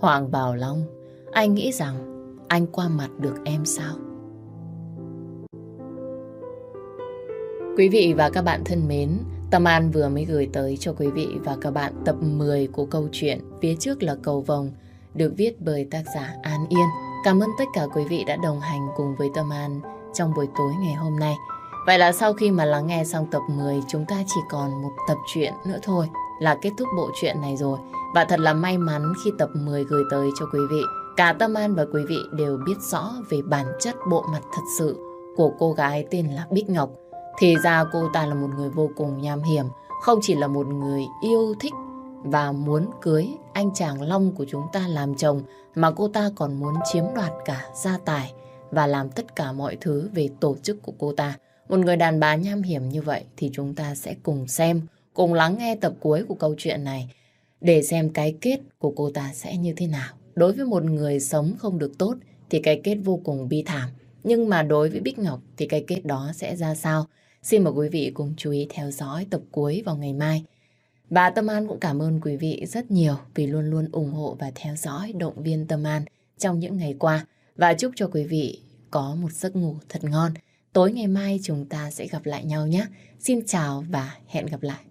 Hoàng Bảo Long, anh nghĩ rằng anh qua mặt được em sao? Quý vị và các bạn thân mến, Tâm An vừa mới gửi tới cho quý vị và các bạn tập 10 của câu chuyện Phía trước là cầu vồng, được viết bởi tác giả An Yên. Cảm ơn tất cả quý vị đã đồng hành cùng với Tâm An trong buổi tối ngày hôm nay. Vậy là sau khi mà lắng nghe xong tập 10 chúng ta chỉ còn một tập truyện nữa thôi là kết thúc bộ truyện này rồi. Và thật là may mắn khi tập 10 gửi tới cho quý vị. Cả Tâm An và quý vị đều biết rõ về bản chất bộ mặt thật sự của cô gái tên là Bích Ngọc. Thì ra cô ta là một người vô cùng nham hiểm, không chỉ là một người yêu thích và muốn cưới anh chàng Long của chúng ta làm chồng mà cô ta còn muốn chiếm đoạt cả gia tài và làm tất cả mọi thứ về tổ chức của cô ta. Một người đàn bà nham hiểm như vậy thì chúng ta sẽ cùng xem, cùng lắng nghe tập cuối của câu chuyện này để xem cái kết của cô ta sẽ như thế nào. Đối với một người sống không được tốt thì cái kết vô cùng bi thảm. Nhưng mà đối với Bích Ngọc thì cái kết đó sẽ ra sao? Xin mời quý vị cùng chú ý theo dõi tập cuối vào ngày mai. Bà Tâm An cũng cảm ơn quý vị rất nhiều vì luôn luôn ủng hộ và theo dõi động viên Tâm An trong những ngày qua. Và chúc cho quý vị có một giấc ngủ thật ngon. Tối ngày mai chúng ta sẽ gặp lại nhau nhé. Xin chào và hẹn gặp lại.